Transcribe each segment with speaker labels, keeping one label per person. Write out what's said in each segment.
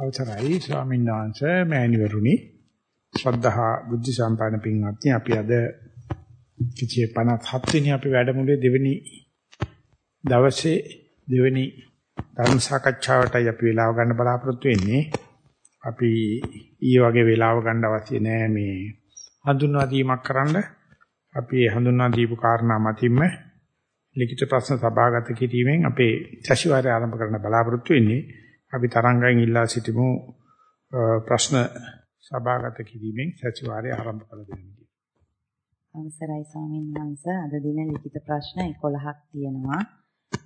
Speaker 1: අවසරයි ස්වාමීන් වහන්සේ මෑණිවරුනි. ශ්‍රද්ධහා බුද්ධ සම්පන්න පින්වත්නි අපි අද කිචේ 57 වෙනි අපි වැඩමුළුවේ දෙවෙනි දවසේ දෙවෙනි ධර්ම සාකච්ඡාවටයි අපි වෙලාව ගන්න බලාපොරොත්තු වෙන්නේ. අපි ඊයේ වගේ වෙලාව ගන්න අවශ්‍ය නෑ මේ හඳුන්වා දීමක් කරන්න. අපි හඳුන්වා දීපු කාරණා මතින්ම ලිඛිත ප්‍රශ්න සභාගත කිරීමෙන් අපේ සැසිවාරය ආරම්භ කරන්න බලාපොරොත්තු වෙන්නේ. අපි තරංගයෙන් ඉල්ලා සිටිමු ප්‍රශ්න සභාගත කිරීමෙන් සතිವಾರය ආරම්භ කළ දෙන්න.
Speaker 2: අවසරයි ස්වාමීන් වහන්සේ අද දින ලිඛිත ප්‍රශ්න 11ක් තියෙනවා.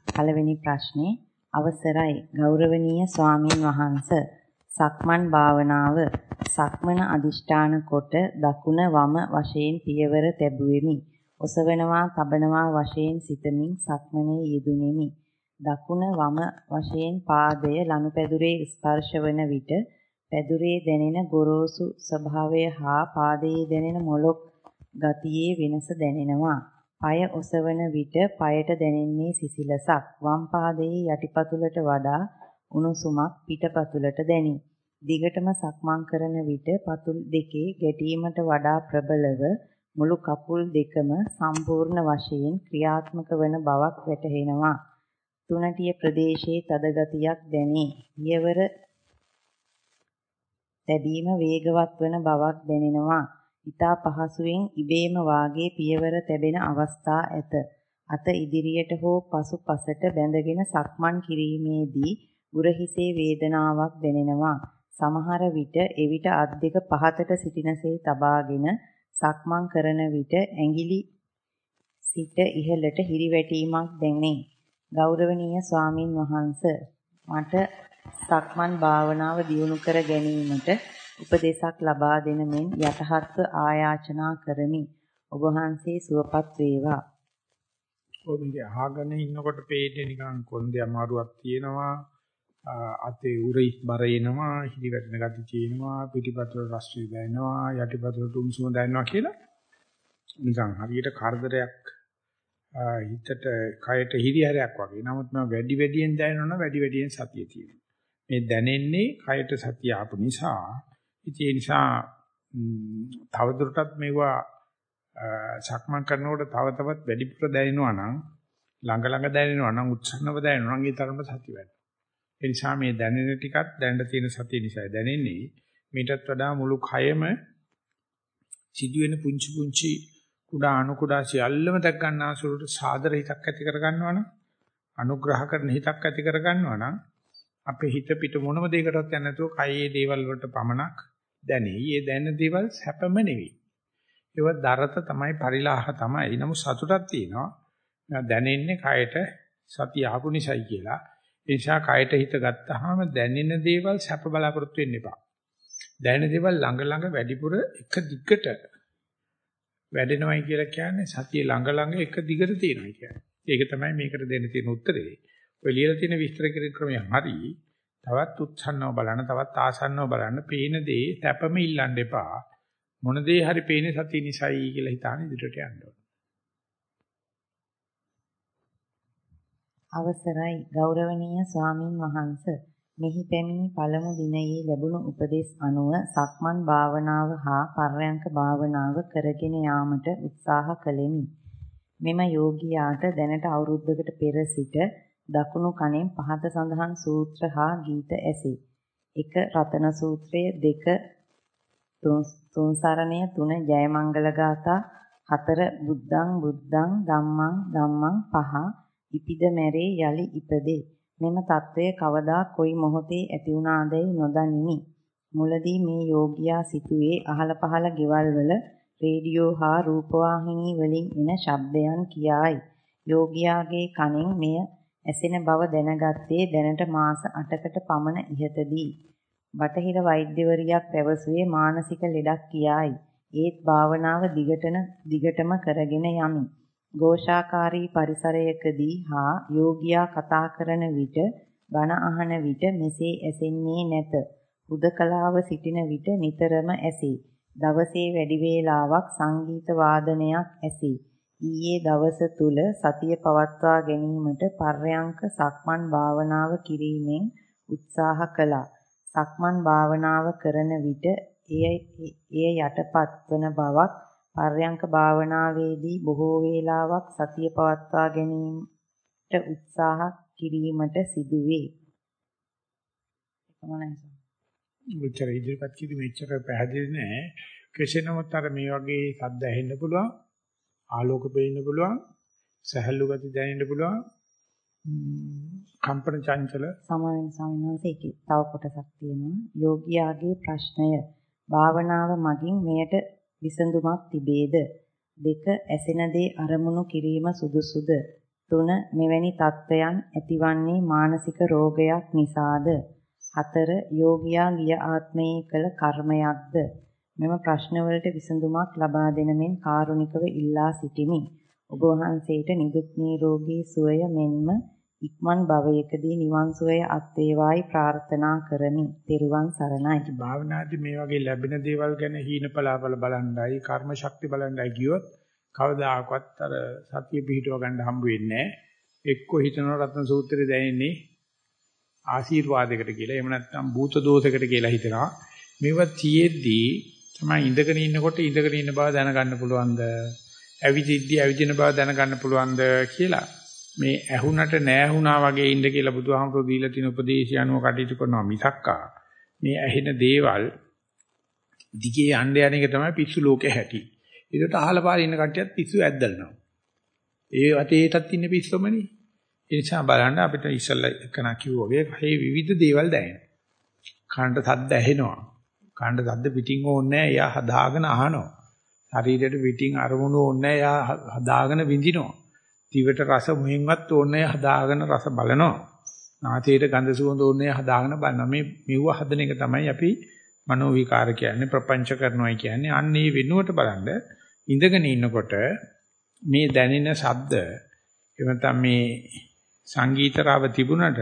Speaker 2: පළවෙනි ප්‍රශ්නේ අවසරයි ගෞරවනීය ස්වාමීන් වහන්සේ සක්මන් භාවනාව සක්මන අදිෂ්ඨාන කොට දකුණ වම වශයෙන් පියවර තැබුවෙමි. ඔසවනවා තබනවා වශයෙන් සිතමින් සක්මනේ යෙදුණෙමි. දකුණ වම වශයෙන් පාදය ලනුපැදුරේ ස්පර්ශ වන විට පැදුරේ දැනෙන ගොරෝසු ස්වභාවය හා පාදයේ දැනෙන මොලොක් ගතියේ වෙනස දැනෙනවා. পায় ඔසවන විට পাයට දැනෙන්නේ සිසිලසක්. වම් පාදයේ යටිපතුලට වඩා උණුසුමක් පිටපතුලට දැනේ. දිගටම සක්මන් කරන විට පතුල් දෙකේ ගැටීමට වඩා ප්‍රබලව මුළු කකුල් දෙකම සම්පූර්ණ වශයෙන් ක්‍රියාත්මක වන බවක් වැටහෙනවා. තුනටිය ප්‍රදේශයේ තද ගතියක් දැනේ. පියවර තැබීම වේගවත් වන බවක් දැනෙනවා. ඊතා පහසුවෙන් ඉබේම වාගේ පියවර තැබෙන අවස්ථා ඇත. අත ඉදිරියට හෝ පසුපසට බැඳගෙන සක්මන් කිරීමේදී උරහිසේ වේදනාවක් දැනෙනවා. සමහර විට එවිට අත් දෙක පහතට සිටිනසේ තබාගෙන සක්මන් කරන විට ඇඟිලි සිට ඉහළට හිරිවැටීමක් දැනේ. ගෞරවනීය ස්වාමින් වහන්සේ මට සක්මන් භාවනාව දියුණු කර ගැනීමට උපදේශක් ලබා දෙන මෙන් යටහත්ව ආයාචනා කරමි. ඔබ වහන්සේ සුවපත් වේවා.
Speaker 1: ඔය මේ අහගෙන ඉන්නකොට පේන්නේ නිකන් කොන්දේ අමාරුවක් තියෙනවා. අතේ උරයි බර එනවා, හිලි වැටෙන ගති තියෙනවා, පිටිපතුල රස්විය දැනෙනවා, යටිපතුල තුම්සුම දැනෙනවා කියලා. නිකන් හරියට කරදරයක් හිතට කයට හිරිහැරයක් වගේ. නමුත් මම වැඩි වැඩියෙන් දැනෙනවා වැඩි වැඩියෙන් සතිය තියෙනවා. මේ දැනෙන්නේ කයට සතිය ආපු නිසා. ඉතින් ඒ නිසා තවදුරටත් මේවා සක්මන් කරනකොට තව තවත් වැඩිපුර දැනෙනවා නම් ළඟ ළඟ දැනෙනවා නම් උත්සන්නව දැනෙනවා නම් ඒ තරමට සතිය වැඩි. ඒ නිසා මේ දැනෙන ටිකත් දැනට තියෙන සතිය නිසා දැනෙන්නේ මීටත් වඩා මුළු කයම සිදුවෙන පුංචි පුංචි කුඩා අණු කුඩා සියල්ලම දැක් ගන්නාසුලට සාදර හිතක් ඇති කර ගන්නවනම් අනුග්‍රහ කරන හිතක් ඇති කර ගන්නවනම් අපේ හිත පිට මොනම දෙයකටවත් යන්නේ නැතුව කයේ දේවල් වලට පමණක් දැනේ. මේ දැනෙන දේවල් සැපම නෙවෙයි. ඒව දරත තමයි පරිලාහ තමයි. නමුත් සතුටක් තියෙනවා. දැනෙන්නේ කයට සතිය ආපු නිසායි කියලා. ඒ නිසා කයට හිත ගත්තාම දැනෙන දේවල් සැප බලාපොරොත්තු වෙන්න එපා. දැනෙන දේවල් ළඟ ළඟ වැඩිපුර එක දිගට වැඩෙනවයි කියලා කියන්නේ සතිය ළඟ ළඟ එක දිගට තියෙනවා කියන්නේ. ඒක තමයි මේකට දෙන්න තියෙන උත්තරේ. ඔය ලියලා තියෙන විස්තර ක්‍රමය හරි. තවත් උත්සන්නව බලන්න, තවත් ආසන්නව බලන්න, පේන දේ තැපම ඉල්ලන්න එපා. මොන දේ හරි පේන්නේ සතිය නිසායි කියලා හිතාන ඉදිරියට යන්න ඕන.
Speaker 2: අවසරයි ගෞරවනීය ස්වාමින් වහන්සේ මෙහි පැමිණි පළමු දිනයේ ලැබුණු උපදෙස් අනුව සක්මන් භාවනාව හා පර්යංක භාවනාව කරගෙන යාමට උත්සාහ කළෙමි. මෙම යෝගියාට දැනට අවුරුද්දකට පෙර සිට දකුණු කණෙන් පහත සඳහන් සූත්‍ර හා ගීත ඇසේ. එක රතන සූත්‍රය දෙක තුන් සරණය තුන ජයමංගල ගාථා හතර බුද්ධං බුද්ධං ධම්මං ධම්මං පහ ඉපිද මැරේ යලි ඉපදේ මෙම తත්වය කවදා කොයි මොහොතේ ඇති වුණාදැයි නොදනිමි. මුලදී මේ යෝගියා සිටුවේ අහල පහල ගෙවල් වල රේඩියෝ හා රූපවාහිනී වලින් එන ශබ්දයන් කියායි. යෝගියාගේ කනෙන් මෙය ඇසෙන බව දැනගත්තේ දැනට මාස 8කට පමණ ඉහතදී. බටහිර වෛද්‍යවරියක් පැවසුවේ මානසික ලෙඩක් කියායි. ඒත් භාවනාව දිගටම දිගටම කරගෙන යමි. ഘോഷාකාරී පරිසරයකදී හා යෝගියා කතා කරන විට බණ අහන විට මෙසේ ඇසෙන්නේ නැත. හුදකලාව සිටින විට නිතරම ඇසේ. දවසේ වැඩි වේලාවක් සංගීත වාදනයක් ඇසේ. ඊයේ දවස තුල සතිය පවත්වා ගැනීමට පර්යංක සක්මන් භාවනාව කිරීමෙන් උත්සාහ කළා. සක්මන් භාවනාව කරන විට එය එය යටපත් වන බවක් පර්යංක භාවනාවේදී බොහෝ වේලාවක් සතිය පවත්වා ගැනීමට උත්සාහ කිරීමට සිදුවේ.
Speaker 1: උච්චර ඉදිරිපත් කිවි මෙච්චර පැහැදිලි නෑ. කෙසේ නමුත් අර මේ වගේ සද්ද ඇහෙන්න පුළුවන්, ආලෝක පේන්න පුළුවන්, සහැල්ලු ගති දැනෙන්න පුළුවන්, කම්පන චංචල
Speaker 2: සමාවෙන් සමිනවන්සේ ඒකේ තව කොටසක් තියෙනවා. යෝගියාගේ ප්‍රශ්නය භාවනාව මගින් මෙයට විසඳුමක් තිබේද? දෙක ඇසෙන දේ අරමුණු කිරීම සුදුසුද? තුන මෙවැනි තත්ත්වයන් ඇතිවන්නේ මානසික රෝගයක් නිසාද? හතර යෝගියා ගිය ආත්මයේ කළ කර්මයක්ද? මෙම ප්‍රශ්නවලට විසඳුමක් ලබා දෙන මෙන් කාරුණිකව ඉල්ලා සිටිමි. ඔබ වහන්සේට නිදුක් නිරෝගී සුවය මෙන්ම ඉක්මන් භවයකදී නිවන් සුවය අත් වේවායි ප්‍රාර්ථනා කරමි. ත්‍රිවන් සරණයි.
Speaker 1: භාවනාදී මේ වගේ ලැබෙන දේවල් ගැන හීන පලාපල බලන්නයි, කර්ම ශක්ති බලන්නයි ගියොත් කවදාකවත් අර සතිය පිහිටව ගන්න හම්බ වෙන්නේ නැහැ. එක්ක හිතන රත්න සූත්‍රය දැනෙන්නේ ආශිර්වාදයකට කියලා. එහෙම නැත්නම් භූත දෝෂයකට කියලා හිතනවා. මේවා තියෙද්දී තමයි ඉඳගෙන ඉන්නකොට ඉඳගෙන ඉන්න බව දැනගන්න පුළුවන්ද? ඇවිදිද්දී ඇවිදින බව දැනගන්න පුළුවන්ද කියලා මේ ඇහුණට නැහැ වගේ ඉන්න කියලා බුදුහාමුදුරුවෝ දීලා තියෙන උපදේශය අනුව කටයුතු කරනවා මිසක්කා මේ ඇහෙන දේවල් දිගේ යන්න යන එක තමයි පිස්සු ලෝකේ හැටි. ඒකට අහල පාරේ ඉන්න කට්ටියත් පිස්සු ඇද්දල්නවා. ඒ වටේටත් ඉන්න පිස්සුමනේ. ඒ නිසා බලන්න අපිට ඉස්සල්ලා එකන කිව්වා වගේ හේ විවිධ දේවල් දැනෙනවා. කනට සද්ද ඇහෙනවා. කනට සද්ද පිටින් ඕනේ නැහැ. එයා හදාගෙන අහනවා. ශරීරයට පිටින් අරමුණු ඕනේ නැහැ. එයා හදාගෙන විඳිනවා. දිවට රස මුහින්වත් ඕනේ හදාගෙන රස බලනවා. නාසයට ගඳ සුවඳ ඕනේ හදාගෙන බලනවා. මේ මෙව හදන එක තමයි අපි මනෝ විකාර කියන්නේ ප්‍රපංච කරනවායි කියන්නේ. අන්න ඒ වෙනුවට බලන්න ඉඳගෙන ඉන්නකොට මේ දැනෙන ශබ්ද එවනතම මේ සංගීතරව තිබුණට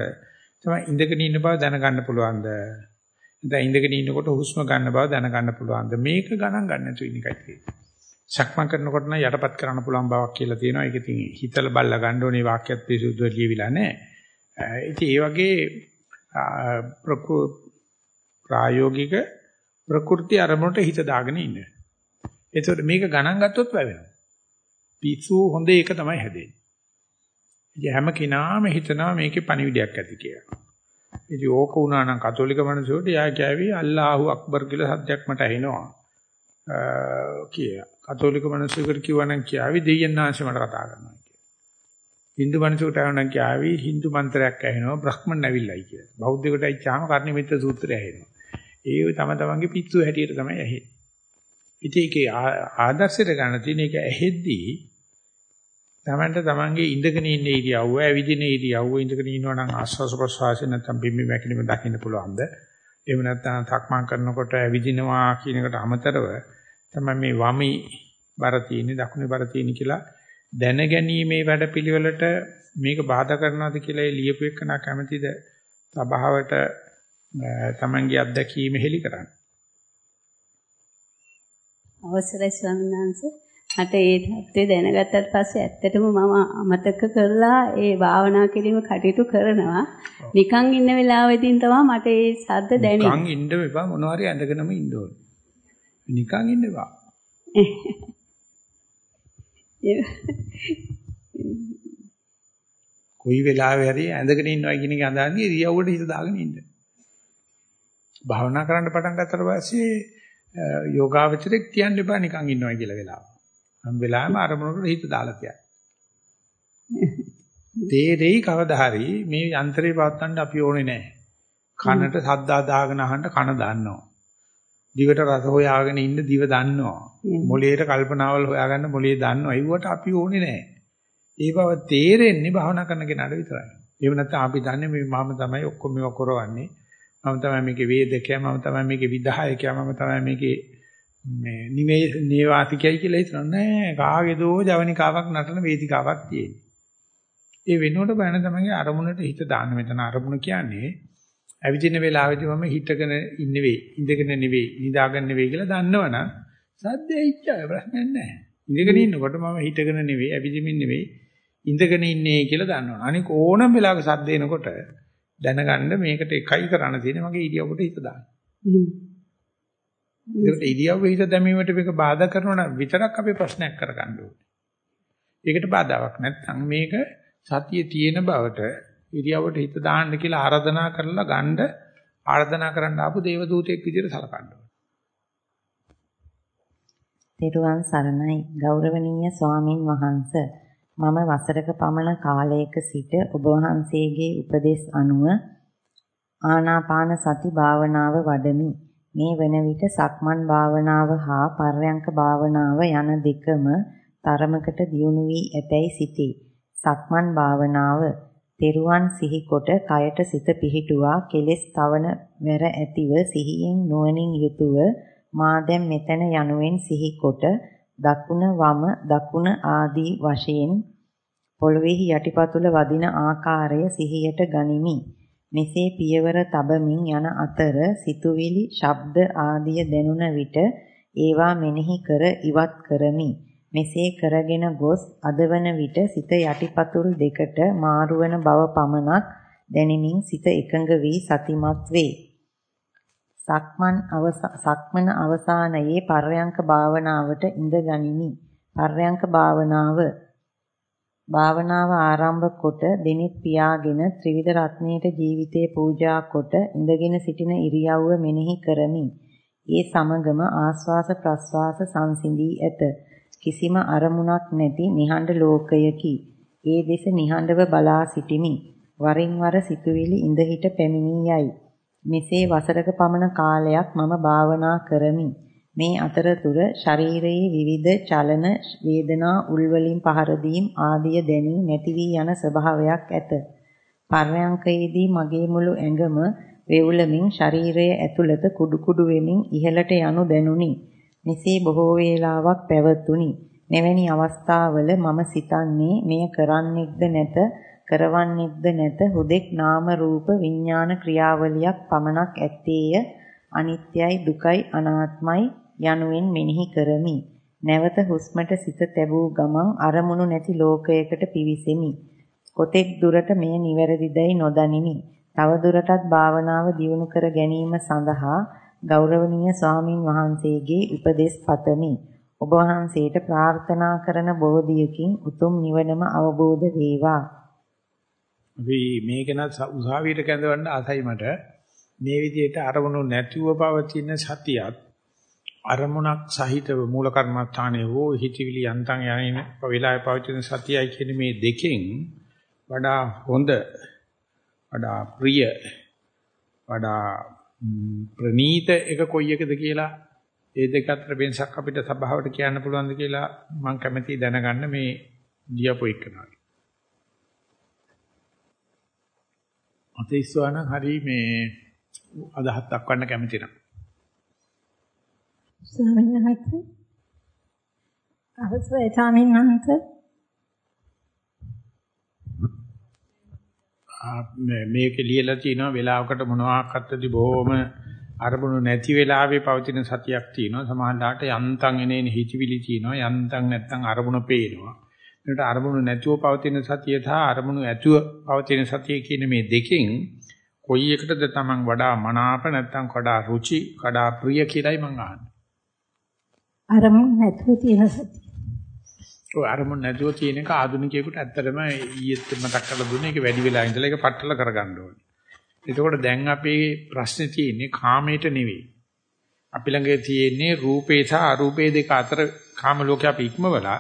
Speaker 1: තමයි ඉඳගෙන ඉන්න බව දැනගන්න පුළුවන්ද? නැත්නම් ඉඳගෙන ඉන්නකොට හුස්ම ගන්න බව දැනගන්න පුළුවන්ද? මේක ගණන් ගන්න නැතුව ඉන්න එකයි තියෙන්නේ. සක්මන් කරනකොට නම් යටපත් කරන්න පුළුවන් බවක් කියලා තියෙනවා. ඒක ඉතින් හිතලා බලලා ගන්න ඕනේ වාක්‍යත් පිසුදුව ලියවිලා නැහැ. ඉතින් ඒ වගේ ප්‍රායෝගික ප්‍රකෘති අරමුණට හිත දාගෙන ඉන්න. එතකොට මේක ගණන් ගත්තොත් වැවෙනවා. පිස්සු හොඳ එක තමයි හැදෙන්නේ. ඉතින් හැම කෙනාම හිතනවා මේකේ පණිවිඩයක් ඇති කියලා. ඉතින් ඕක වුණා නම් කතෝලික මිනිස්සුන්ට යා කියවි අල්ලාහු අක්බර් කියලා සත්‍යයක් මට ඇහෙනවා. කිය. කතෝලික මිනිස්සුන්ට කිව්වනම් කියාවි දෙයයන් ආංශ මට කතා කරනවා කියලා. Hindu මිනිස්සුන්ට අහනනම් කියාවි Hindu මන්ත්‍රයක් ඇහෙනවා බ්‍රහ්මන් නැවිල්ලයි කියලා. බෞද්ධයෙකුට ඇච්චාම කර්ණිමිත්‍ර සූත්‍රය ඇහෙනවා. ඒ තම තමන්ගේ පිස්සු හැටියට තමයි ඇහෙන්නේ. ඉතින් ඒකේ ආදර්ශයට ගන්න තියෙන එක ඇහෙද්දී තමන්ට තමන්ගේ ඉඳගෙන ඉන්න ඉරියව්ව, ඇවිදින ඉරියව්ව ඉඳගෙන ඉන්නවා නම් ආස්වාස ප්‍රසවාසය නැත්නම් බිම්බි මැකිලිම දකින්න පුළුවන්ද? එහෙම නැත්නම් සක්මන් කරනකොට ඇවිදිනවා කියන එකට අමතරව තමයි මේ වමි බර තියෙන්නේ, දකුණේ බර තියෙන්නේ කියලා දැනගැනීමේ වැඩපිළිවෙලට මේක බාධා කරනවාද කියලා ඒ ලියපු එකනා කැමැතිද? සභාවට තමන්ගේ අත්දැකීම හෙලි කරන්න.
Speaker 3: අවසරයි ස්වාමීන් වහන්සේ මට ඒ தත්ත්වය දැනගත්තට පස්සේ ඇත්තටම මම අමතක කරලා ඒ භාවනා කිරීම කටයුතු කරනවා. නිකන් ඉන්න වෙලාවෙදීන් තමයි මට ඒ සද්ද දැනෙන්නේ.
Speaker 1: නිකන් ඉන්න එපා මොනවා හරි ඇඳගෙනම ඉන්න ඕනේ. නිකන් ඉන්න එපා. කොයි වෙලාවෙ හරි ඇඳගෙන ඉන්නවා කියන එක අඳන්නේ ඉරියව්වට හිත දාගෙන ඉන්න. භාවනා කරන්න පටන් ගත්තට පස්සේ යෝගාවචරෙක් කියන්න එපා නිකන් ඉන්නවා කියලා වෙලාව. හැම වෙලාවෙම අරමුණකට හිත දාලා තියන්න. තේරෙයි කවදා හරි මේ යන්ත්‍රේ පවත්තන්න අපි ඕනේ නැහැ. කනට සද්දා දාගෙන අහන්න කන දන්නවා. දිවට රස හොයාගෙන ඉන්න දිව දන්නවා. මොළයට කල්පනාවල් හොයාගන්න මොළේ දන්නවා. ඒවට අපි ඕනේ නැහැ. ඒ බව තේරෙන්නේ භාවනා කරන කෙනාට විතරයි. එහෙම නැත්නම් අපි දන්නේ මේ මම තමයි ඔක්කොම මේවා කරවන්නේ. මම තමයි මේකේ වේදකයා, මම තමයි මේකේ විධායකයා, මම තමයි මේකේ මේ නිවේ නේවාතිකයි කියලා හිතනවා නෑ කාගේදෝ ජවනිකාවක් නටන වේදිකාවක් තියෙන්නේ. ඒ වෙනුවට බයන තමයි අරමුණට හිත දාන්න මෙතන අරමුණ කියන්නේ ඇවිදින වෙලාවෙදි මම හිතගෙන ඉන්නේ ඉඳගෙන නෙවෙයි නිදාගෙන නෙවෙයි කියලා දන්නවනම් සද්දේ ඉච්චා ප්‍රශ්නයක් නැහැ. ඉඳගෙන ඉන්නකොට මම හිතගෙන නෙවෙයි ඇවිදිමින් නෙවෙයි ඉඳගෙන ඉන්නේ කියලා දන්නවනේ. අනික ඕනම වෙලාවක සද්ද එනකොට දැනගන්න මේකට එකයි කරන්න තියෙන්නේ මගේ ඉරියව්වට හිත දාන්න. ඒකට ඉරියව්ව හිත දැමීමට මේක බාධා කරනවා නම් විතරක් අපි ප්‍රශ්නයක් කරගන්න ඕනේ. ඒකට බාධාවක් නැත්නම් මේක සතියේ තියෙන බවට ඉරියව්වට හිත දාන්න කියලා ආරාධනා කරලා ගන්න ආරාධනා කරන්න ආපු දේව දූතෙක් විදිහට සලකන්න ඕනේ.
Speaker 2: තෙරුවන් සරණයි ගෞරවනීය ස්වාමින් වහන්සේ මම වසරක පමණ කාලයක සිට ඔබ වහන්සේගේ උපදෙස් අනුව ආනාපාන සති භාවනාව වඩමි. මේ වන විට සක්මන් භාවනාව හා පර්යංක භාවනාව යන දෙකම තරමකට දියුණු වී ඇතැයි සිතේ. සක්මන් භාවනාව තෙරුවන් සිහිකොට කයට සිත පිහිටුවා කෙලෙස් තවන වැර ඇතිව සිහියෙන් නුවණින් යුතුව මා දැන් මෙතන යනුවෙන් සිහිකොට දකුණ වම දකුණ ආදී වශයෙන් පොළොවේහි යටිපතුල වදින ආකාරය සිහියට ගනිමි. මෙසේ පියවර තබමින් යන අතර සිතුවිලි, ශබ්ද ආදිය දැනුන විට ඒවා මෙනෙහි කර ඉවත් කරමි. මෙසේ කරගෙන ගොස් අදවන විට සිත යටිපතුල් දෙකට මාරුවන බව පමණක් දැනෙමින් සිත එකඟ වී සතිමත් වේ. සක්මන් සක්මන අවසානයේ පර්යංක භාවනාවට ඉඳ ගනිමි. පර්යංක භාවනාව භාවනාව ආරම්භ කොට දිනෙත් පියාගෙන ත්‍රිවිධ රත්නයේට ජීවිතේ පූජා කොට ඉඳගෙන සිටින ඉරියව්ව මෙනෙහි කරමි. ඒ සමගම ආස්වාස ප්‍රස්වාස සංසිඳී ඇත. කිසිම අරමුණක් නැති නිහඬ ලෝකයකි. ඒ දෙස නිහඬව බලා සිටිමි. වරින් වර සිතුවිලි ඉඳ හිට පැමිණී යයි. මෙසේ වසරක පමණ කාලයක් මම භාවනා කරමි. මේ අතරතුර ශරීරයේ විවිධ චලන වේදනා උල්වලින් පහර දීම් ආදිය දැනී නැති වී යන ස්වභාවයක් ඇත. පර්යංකයේදී මගේ මුළු ඇඟම වේවුලමින් ශරීරයේ ඇතුළත කුඩු කුඩු වෙමින් ඉහළට යනු දැනුනි. මෙසේ බොහෝ වේලාවක් පැවතුණි. මෙවැනි අවස්ථාවල මම සිතන්නේ මෙය කරන්නෙක්ද නැත කරවන්නෙක්ද නැත හුදෙක් නාම රූප විඥාන ක්‍රියාවලියක් පමණක් ඇත්තේය අනිත්‍යයි දුකයි අනාත්මයි යනුවෙන් මෙනෙහි කරමි. නැවත හුස්මට සිත තැබූ ගමන් අරමුණු නැති ලෝකයකට පිවිසෙමි. කොතෙක් දුරට මෙය නිවැරදිදයි නොදනිමි. තව දුරටත් භාවනාව දියුණු කර ගැනීම සඳහා ගෞරවනීය ස්වාමින් වහන්සේගේ උපදෙස් පතමි. ඔබ වහන්සේට ප්‍රාර්ථනා කරන බෝධියකින් උතුම් නිවනම අවබෝධ වේවා.
Speaker 1: අපි මේක නම් උසාවියට කැඳවන්න ආසයි මට. මේ විදිහට අරමුණු නැතිව පවතින සතියත් අරමුණක් සහිතව මූල කර්මස්ථානයේ හෝ හිතවිලි යන්තම් යන වෙලාවේ පවතින සතියයි කියන මේ දෙකෙන් වඩා හොඳ වඩා ප්‍රිය වඩා ප්‍රනීත එක කොයි එකද කියලා ඒ දෙක අතර වෙනසක් අපිට සබාවට කියන්න පුළුවන්ද කියලා මම කැමැති දැනගන්න මේ දියපො එක්කනාගේ. අතීස්වාන හරි මේ අදහස් දක්වන්න කැමති නම්.
Speaker 4: ස්වාමීන් වහන්සේ. අවසරයි ස්වාමීන් වහන්සේ.
Speaker 1: මේක ලියලා තිනවා වෙලාවකට මොනවාක්වත්දි බොහොම අරමුණු නැති වෙලාවේ පවතින සතියක් තියෙනවා සමහරවිට යන්තම් එනේන හිතවිලි තියෙනවා යන්තම් නැත්තම් අරමුණ පේනවා. මේකට අරමුණු නැතුව පවතින සතිය සහ අරමුණු ඇතුව පවතින සතිය කියන මේ දෙකෙන් කොයි එකටද Taman වඩා මනාප නැත්තම් වඩා රුචි වඩා ප්‍රිය කියලායි මම අහන්නේ.
Speaker 4: අරමුණු නැතුව තියෙන සතිය
Speaker 1: ඔය අරමුණ නැතුව තියෙන එක ආධුනිකයෙකුට ඇත්තටම ඊයේත් මතක් කරලා දුන්නේ ඒක වැඩි වෙලා ඉඳලා ඒක පట్టල කරගන්න ඕනේ. එතකොට දැන් අපේ ප්‍රශ්නේ තියෙන්නේ කාමයට නෙවෙයි. අපි ළඟ තියෙන්නේ රූපේ සහ අරූපේ දෙක අතර කාම ලෝකේ අපි ඉක්මවලා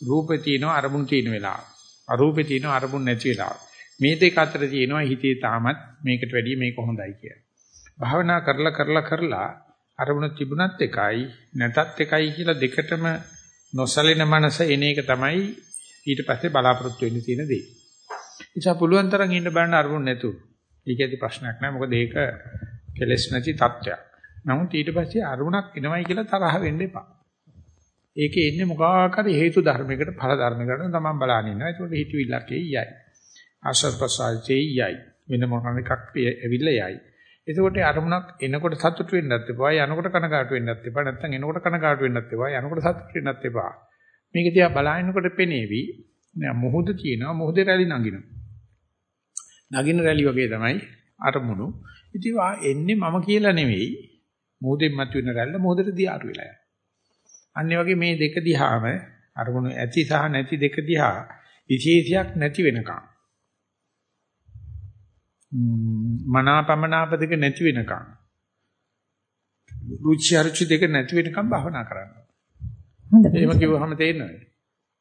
Speaker 1: රූපේ තියෙනවා අරමුණු තියෙන වෙලාව. අරූපේ තියෙනවා අරමුණු නැති වෙලාව. මේ දෙක අතර තියෙනවා හිතේ තාමත් මේකට වැඩිය මේක හොඳයි කියලා. භාවනා කරලා කරලා කරලා අරමුණ තිබුණත් එකයි නැතත් එකයි කියලා දෙකටම නොසලින මනස එන එක තමයි ඊට පස්සේ බලාපොරොත්තු වෙන්න තියෙන දේ. නිසා පුළුවන් තරම් ඉන්න බෑන අරමුණ නැතුව. ඒකේදී ප්‍රශ්නයක් නැහැ මොකද ඒක කෙලස් නැති තත්ත්වයක්. නමුත් ඊට පස්සේ අරමුණක් එනවයි කියලා තරහ වෙන්න එපා. ඒකේ ඉන්නේ මොකක් හරි හේතු ධර්මයකට ඵල ධර්මයකට තමයි බලන ඉන්නවා. ඒකට හිතවිල්ලක් එයි. ආශ්‍රද ප්‍රසාරයේ යයි. වෙන මොකක් එකක් ඇවිල්ලා යයි. එතකොට අරමුණක් එනකොට සතුට වෙන්නත් එපා යනකොට කනගාටු වෙන්නත් එපා නැත්නම් එනකොට කනගාටු වෙන්නත් එපා යනකොට සතුට වෙන්නත් එපා මේක දිහා බලනකොට පෙනේවි නෑ මොහොත තියෙනවා මොහොතේ රැලි නගිනවා නගින රැලි වගේ තමයි අරමුණු. ඉතින් වා එන්නේ මම කියලා නෙවෙයි. මොහොතෙන් මතුවෙන රැල්ල මොහොතට දියාරු වෙලා යනවා. අන්න වගේ මේ දෙක දිහාම අරමුණු ඇති සහ නැති දෙක දිහා විශේෂයක් නැති වෙනකම් මනාපමනාප දෙක නැති වෙනකම් රුචි අරුචි දෙක නැති වෙනකම් භාවනා කරන්න.
Speaker 4: හොඳයි.
Speaker 1: එහෙම කිව්වහම තේරෙනවද?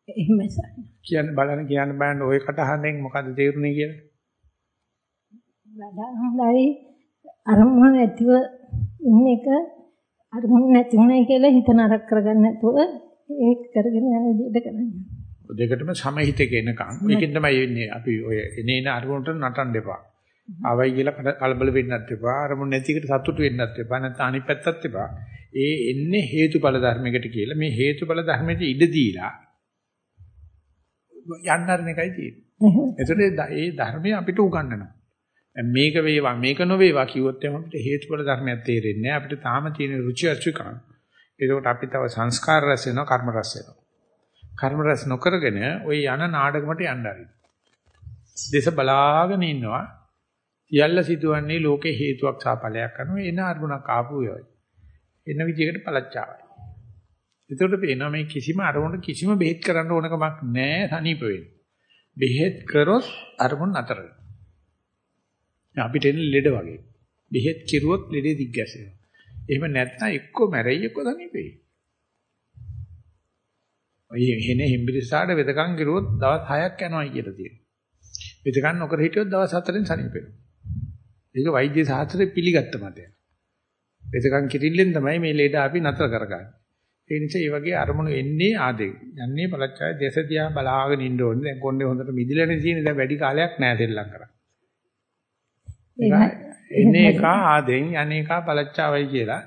Speaker 4: එහෙමයි සර්.
Speaker 1: කියන්න බලන්න කියන්න බලන්න ওই කටහඬෙන් මොකද්ද තේරුනේ කියලා?
Speaker 4: වඩා හොඳයි අරමුණ නැතිව ඉන්න එක අරමුණ නැති වුණයි කියලා හිත නරක කරගන්න නැතුව ඒක කරගෙන යන විදිහට කරන්න.
Speaker 1: දෙකටම සමහිතක එනකම් මේකෙන් තමයි එන්නේ අපි ඔය එනේන අරමුණට නටන්න එපා. ආවයි කියලා කලබල වෙන්නත් එපා. අරමුණ නැති එකට සතුටු වෙන්නත් එපා. නැත්නම් අනිත් පැත්තත් එපා. ඒ එන්නේ හේතුඵල ධර්මයකට කියලා. මේ හේතුඵල ධර්මයට ඉඩ දීලා යන්න අරන එකයි තියෙන්නේ. එතකොට ඒ ධර්මය අපිට උගන්වනවා. මේක වේවා මේක නොවේවා කිව්වොත් එහම අපිට හේතුඵල ධර්මයක් තේරෙන්නේ නැහැ. අපිට තාම තියෙන රුචි අරුචිකම්. ඒකට අපි තව සංස්කාර රැස් වෙනවා කර්ම රැස් වෙනවා. කර්ම රැස් නොකරගෙන ওই යන නාඩගමට යන්න ආරින්. දේශ බලාගෙන ඉන්නවා. සියල්ල සිදුවන්නේ ලෝකේ හේතුවක් සහ ඵලයක් කරනවා. එන අරමුණක් ආපු වෙයි. එන විදිහකට පළච්චාවයි. ඒකට පේනවා මේ කිසිම අරමුණක කිසිම බෙහෙත් කරන්න ඕන කමක් නැහැ සනීප වෙන්න. බෙහෙත් කරොත් අරමුණ නතර වෙනවා. අපිට එන ලෙඩ වගේ. බෙහෙත් කිරුවොත් ලෙඩේ දිග්ගැසෙනවා. එහෙම නැත්නම් එක්ක මැරෙයි එක්ක සනීපෙයි. ඔය හෙන හිම්බිරිසාට වෙදකම් කිරුවොත් දවස් 6ක් යනවායි කියලා තියෙනවා. වෙදකම් නොකර හිටියොත් දවස් 4ෙන් සනීපෙනවා. ඒක වෛද්‍ය ශාස්ත්‍රයේ පිළිගත්ත මතය. වෙදකම් කිරිල්ලෙන් තමයි මේ ලෙඩ අපි නතර කරගන්නේ. ඒ නිසා මේ වගේ අරමුණු එන්නේ ආදේ. යන්නේ බලච්චාය දේශ දිහා බලාගෙන ඉන්න ඕනේ. දැන් කොණ්ඩේ හොඳට මිදිලානේ තියෙන්නේ. දැන් වැඩි කාලයක් නෑ දෙල්ලම් කරා. එන්නේ එක ආදෙන් යන්නේ එක බලච්චාවයි කියලා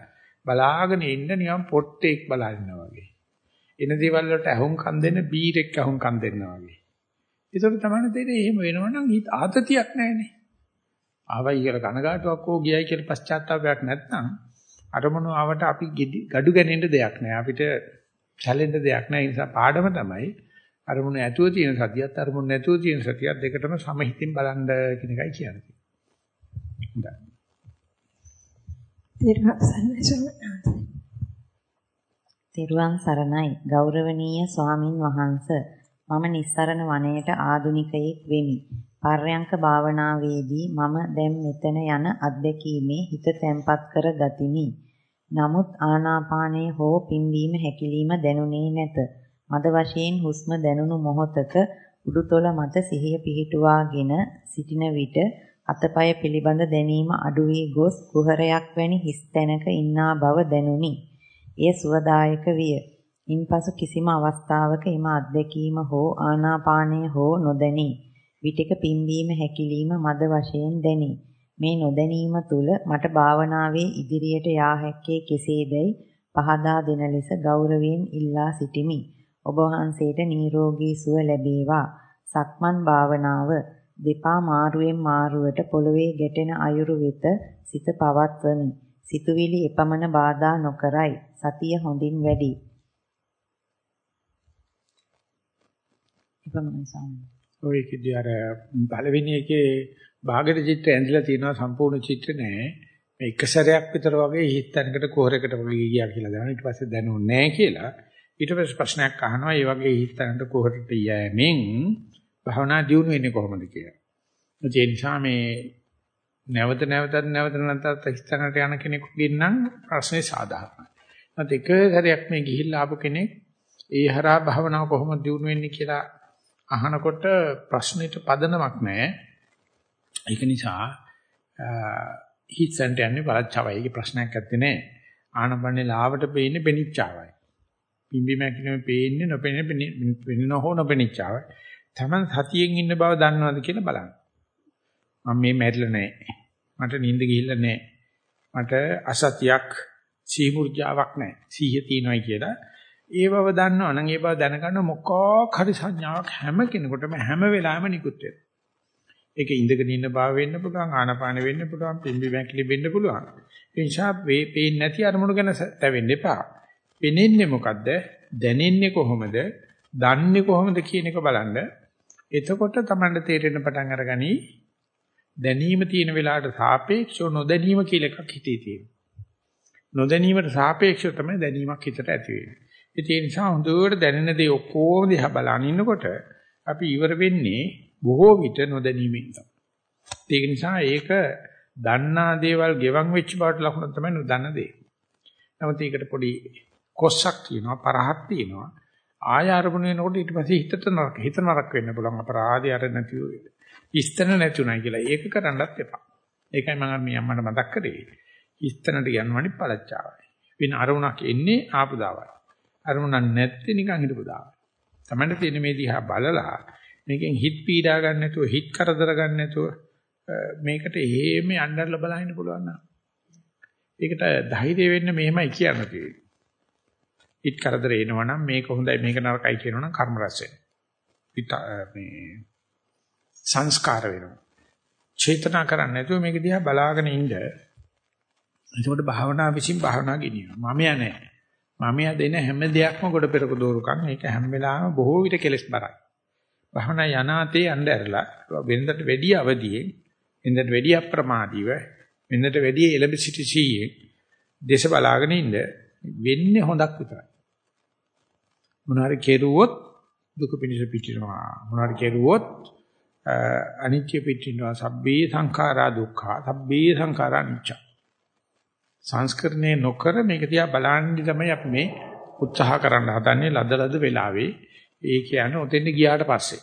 Speaker 1: බලාගෙන ඉන්න නිකන් පොට්ටෙක් බලනවා වගේ. එන දේවල් වලට අහුම්කම් දෙන්න බීරෙක් අහුම්කම් දෙන්නා වගේ. ඒතකොට තමයි තේරෙන්නේ එහෙම වෙනවනම් ආතතියක් නැහැනේ. ආවයි කියලා කනගාටුවක් හෝ ගියයි කියලා පශ්චාත්තාවයක් නැත්නම් අරමුණු ආවට අපි gadu ගැනෙන්න දෙයක් නැහැ. අපිට සැලෙන්න දෙයක් නැහැ. ඒ නිසා පාඩම තමයි අරමුණ ඇතුව තියෙන සතියත් අරමුණ නැතුව තියෙන සතියත් දෙකටම සමහිතින් බලන්න කියන එකයි කියන්නේ. හොඳයි.
Speaker 2: තෙරුවන් සරණයි ගෞරවනීය ස්වාමින් වහන්ස මම නිස්සරණ වනයේට ආදුනිකයෙක් වෙමි. පර්යංක භාවනාවේදී මම දැන් මෙතන යන අත්දැකීමේ හිත තැම්පත් කර ගතිමි. නමුත් ආනාපානයේ හෝ පිම්වීම හැකිලිම දැනුනේ නැත. මද වශයෙන් හුස්ම දැනුණු මොහොතක උඩුතොල මත සිහිය පිහිටුවාගෙන සිටින විට අතපය පිළිබඳ දැනීම අඩු වී ගොස් කුහරයක් වැනි හිස් තැනක ඉන්නා බව දැනුනි. එය සුවදායක විය. ඉන්පසු කිසිම අවස්ථාවක එම අත්දැකීම හෝ ආනාපානය හෝ නොදැනී. විටක පිම්බීම හැකිලිම මද වශයෙන් දැනේ. මේ නොදැනීම තුල මට භාවනාවේ ඉදිරියට යා හැක්කේ කෙසේදයි පහදා දෙන ලෙස ගෞරවයෙන් ඉල්ලා සිටිමි. ඔබ වහන්සේට නිරෝගී සුව ලැබේවා. සක්මන් භාවනාව දෙපා මාරුවෙන් මාරුවට පොළවේ ගැටෙන අයුරු වෙත සිත පවත්වමි. සිතුවිලි එපමණ බාධා නොකරයි. සතිය හොඳින් වැඩි. එපමණයි සාමි.
Speaker 1: ඔය කිදී අර පළවෙනි එකේ භාගයට චිත්‍ර ඇඳලා තියෙනවා සම්පූර්ණ චිත්‍ර නෑ. මේ එක සැරයක් විතර වගේ හිතනකට කොහරයකට වගේ ගියා කියලා දානවා. ඊට පස්සේ දැනුන්නේ නෑ කියලා. ඊට පස්සේ ප්‍රශ්නයක් අහනවා. මේ වගේ හිතනකට කොහරට යෑමෙන් භවනා දියුණු වෙන්නේ කොහොමද කියලා. ඒ නිසා මේ නැවත නැවතත් නැවත නැවතත් හිතනකට යන කෙනෙකුගේ නම් ප්‍රශ්නේ සාධාරණයි. නැත්නම් එක සැරයක් මේ ගිහිල්ලා ආපු කෙනෙක් ඒ හරහා භවනාව කොහොමද දියුණු වෙන්නේ කියලා අහනකොට ප්‍රශ්නෙට පදනමක් නැහැ. ඒක නිසා හිතෙන්ට යන්නේ බලච්චාවයි. ඒකේ ප්‍රශ්නයක් නැත්තේ නෑ. ආනපනේ ලාවට පේන්නේ පෙනිච්චාවයි. පිම්බි මැකිනෙම පේන්නේ නොපෙනෙන පෙනෙන හෝ නොපෙනිච්චාවයි. Taman සතියෙන් ඉන්න බව දන්නවද කියලා බලන්න. මම මේ මැරිලා නෑ. මට නිින්ද ගිහිල්ලා නෑ. මට අසතියක් සීමුර්ජාවක් නෑ. සීහ තියනයි කියලා ඒ බව දන්නවා නම් ඒ බව දැනගන්න මොකක් හරි සංඥාවක් හැම කෙනෙකුටම හැම වෙලාවෙම නිකුත් වෙනවා. ඒක ඉඳගෙන ඉන්න බව වෙන්න පුළුවන්, ආනාපාන වෙන්න පුළුවන්, පිම්බි බැකිලි වෙන්න පුළුවන්. ඒ නිසා මේ පේන්නේ නැති අරමුණු ගැන තැවෙන්න එපා. පෙනෙන්නේ මොකද්ද? දැනෙන්නේ කොහොමද? දන්නේ කොහොමද කියන එක බලන්න. එතකොට Tamanට තේරෙන පටන් අරගනි දැනීම තියෙන වෙලාවට සාපේක්ෂව නොදැනීම කියලා එකක් හිතේ තියෙනවා. නොදැනීමට සාපේක්ෂව තමයි දැනීමක් හිතට ඇති වෙන්නේ. ඒ නිසා හොඳට දැනෙන දේ ඔක්කොම දිහා බලන ඉන්නකොට අපි ඉවර වෙන්නේ බොහෝ විට නොදැනීමෙන්. ඒක නිසා ඒක දන්නා දේවල් ගෙවන් වෙච්ච බවට ලකුණ තමයි නොදන්න දේ. නමුත් ඒකට පොඩි කොස්සක් තියෙනවා පරහක් තියෙනවා. ආය අරමුණ වෙනකොට ඊට පස්සේ හිතට නරක හිත නරක වෙන්න පුළුවන් අපරාධය අර නැතිව ඉස්තන නැතුණයි කියලා. ඒක කරන්නත් එපා. ඒකයි මම මේ අම්මට මතක් කරේ. ඉස්තනට යනවනේ පළච්චාවයි. වෙන අරමුණක් එන්නේ ආපු දාවයි. අරමුණක් නැත්තේ නිකන් හිටපු දාවයි. තමන්න තියෙන මේ දිහා බලලා මේකෙන් හිත පීඩා ගන්න නැතුව හිත කරදර ගන්න නැතුව මේකට එහෙම යන්නදලා බලන්න පුළුවන් නම් ඒකට ධෛර්ය වෙන්න මෙහෙමයි කියන්න තියෙන්නේ. හිත කරදර එනවනම් මේක හොඳයි මේක නරකයි කියනවනම් කර්ම රැස් වෙනවා. මේ සංස්කාර වෙනවා. චේතනා කරන්නේ නැතුව මේක දිහා බලාගෙන ඉන්න. එතකොට භාවනා විසින් භාවනා ගෙනියනවා. මම යන්නේ. මම යදෙන හැම දෙයක්ම ගොඩ පෙරක දෝරුකම්. ඒක හැම වෙලාවෙම බොහෝ විට කෙලස් බරයි. භාවනා යනාතේ යන්න ඇරලා වෙනදට වැඩි අවදියෙන් වෙනදට වැඩි අප්‍රමාදීව වෙනදට වැඩි එලෙබ සිටි සීයේ දේශ බලාගෙන ඉන්න වෙන්නේ හොඳක් විතරයි. මොනාරි කෙරුවොත් දුක පිණිස පිටිනවා. මොනාරි කෙරුවොත් අනිත්‍ය පිටිනවා. සබ්බේ සංඛාරා දුක්ඛා. සබ්බේ සංඛාරා අනිච්ච. සංස්කරණේ නොකර මේක දිහා බලන්නේ තමයි අපි මේ උත්සාහ කරන්න හදන්නේ ලද ලද වෙලාවේ. ඒ කියන්නේ ඔතෙන්ද ගියාට පස්සේ.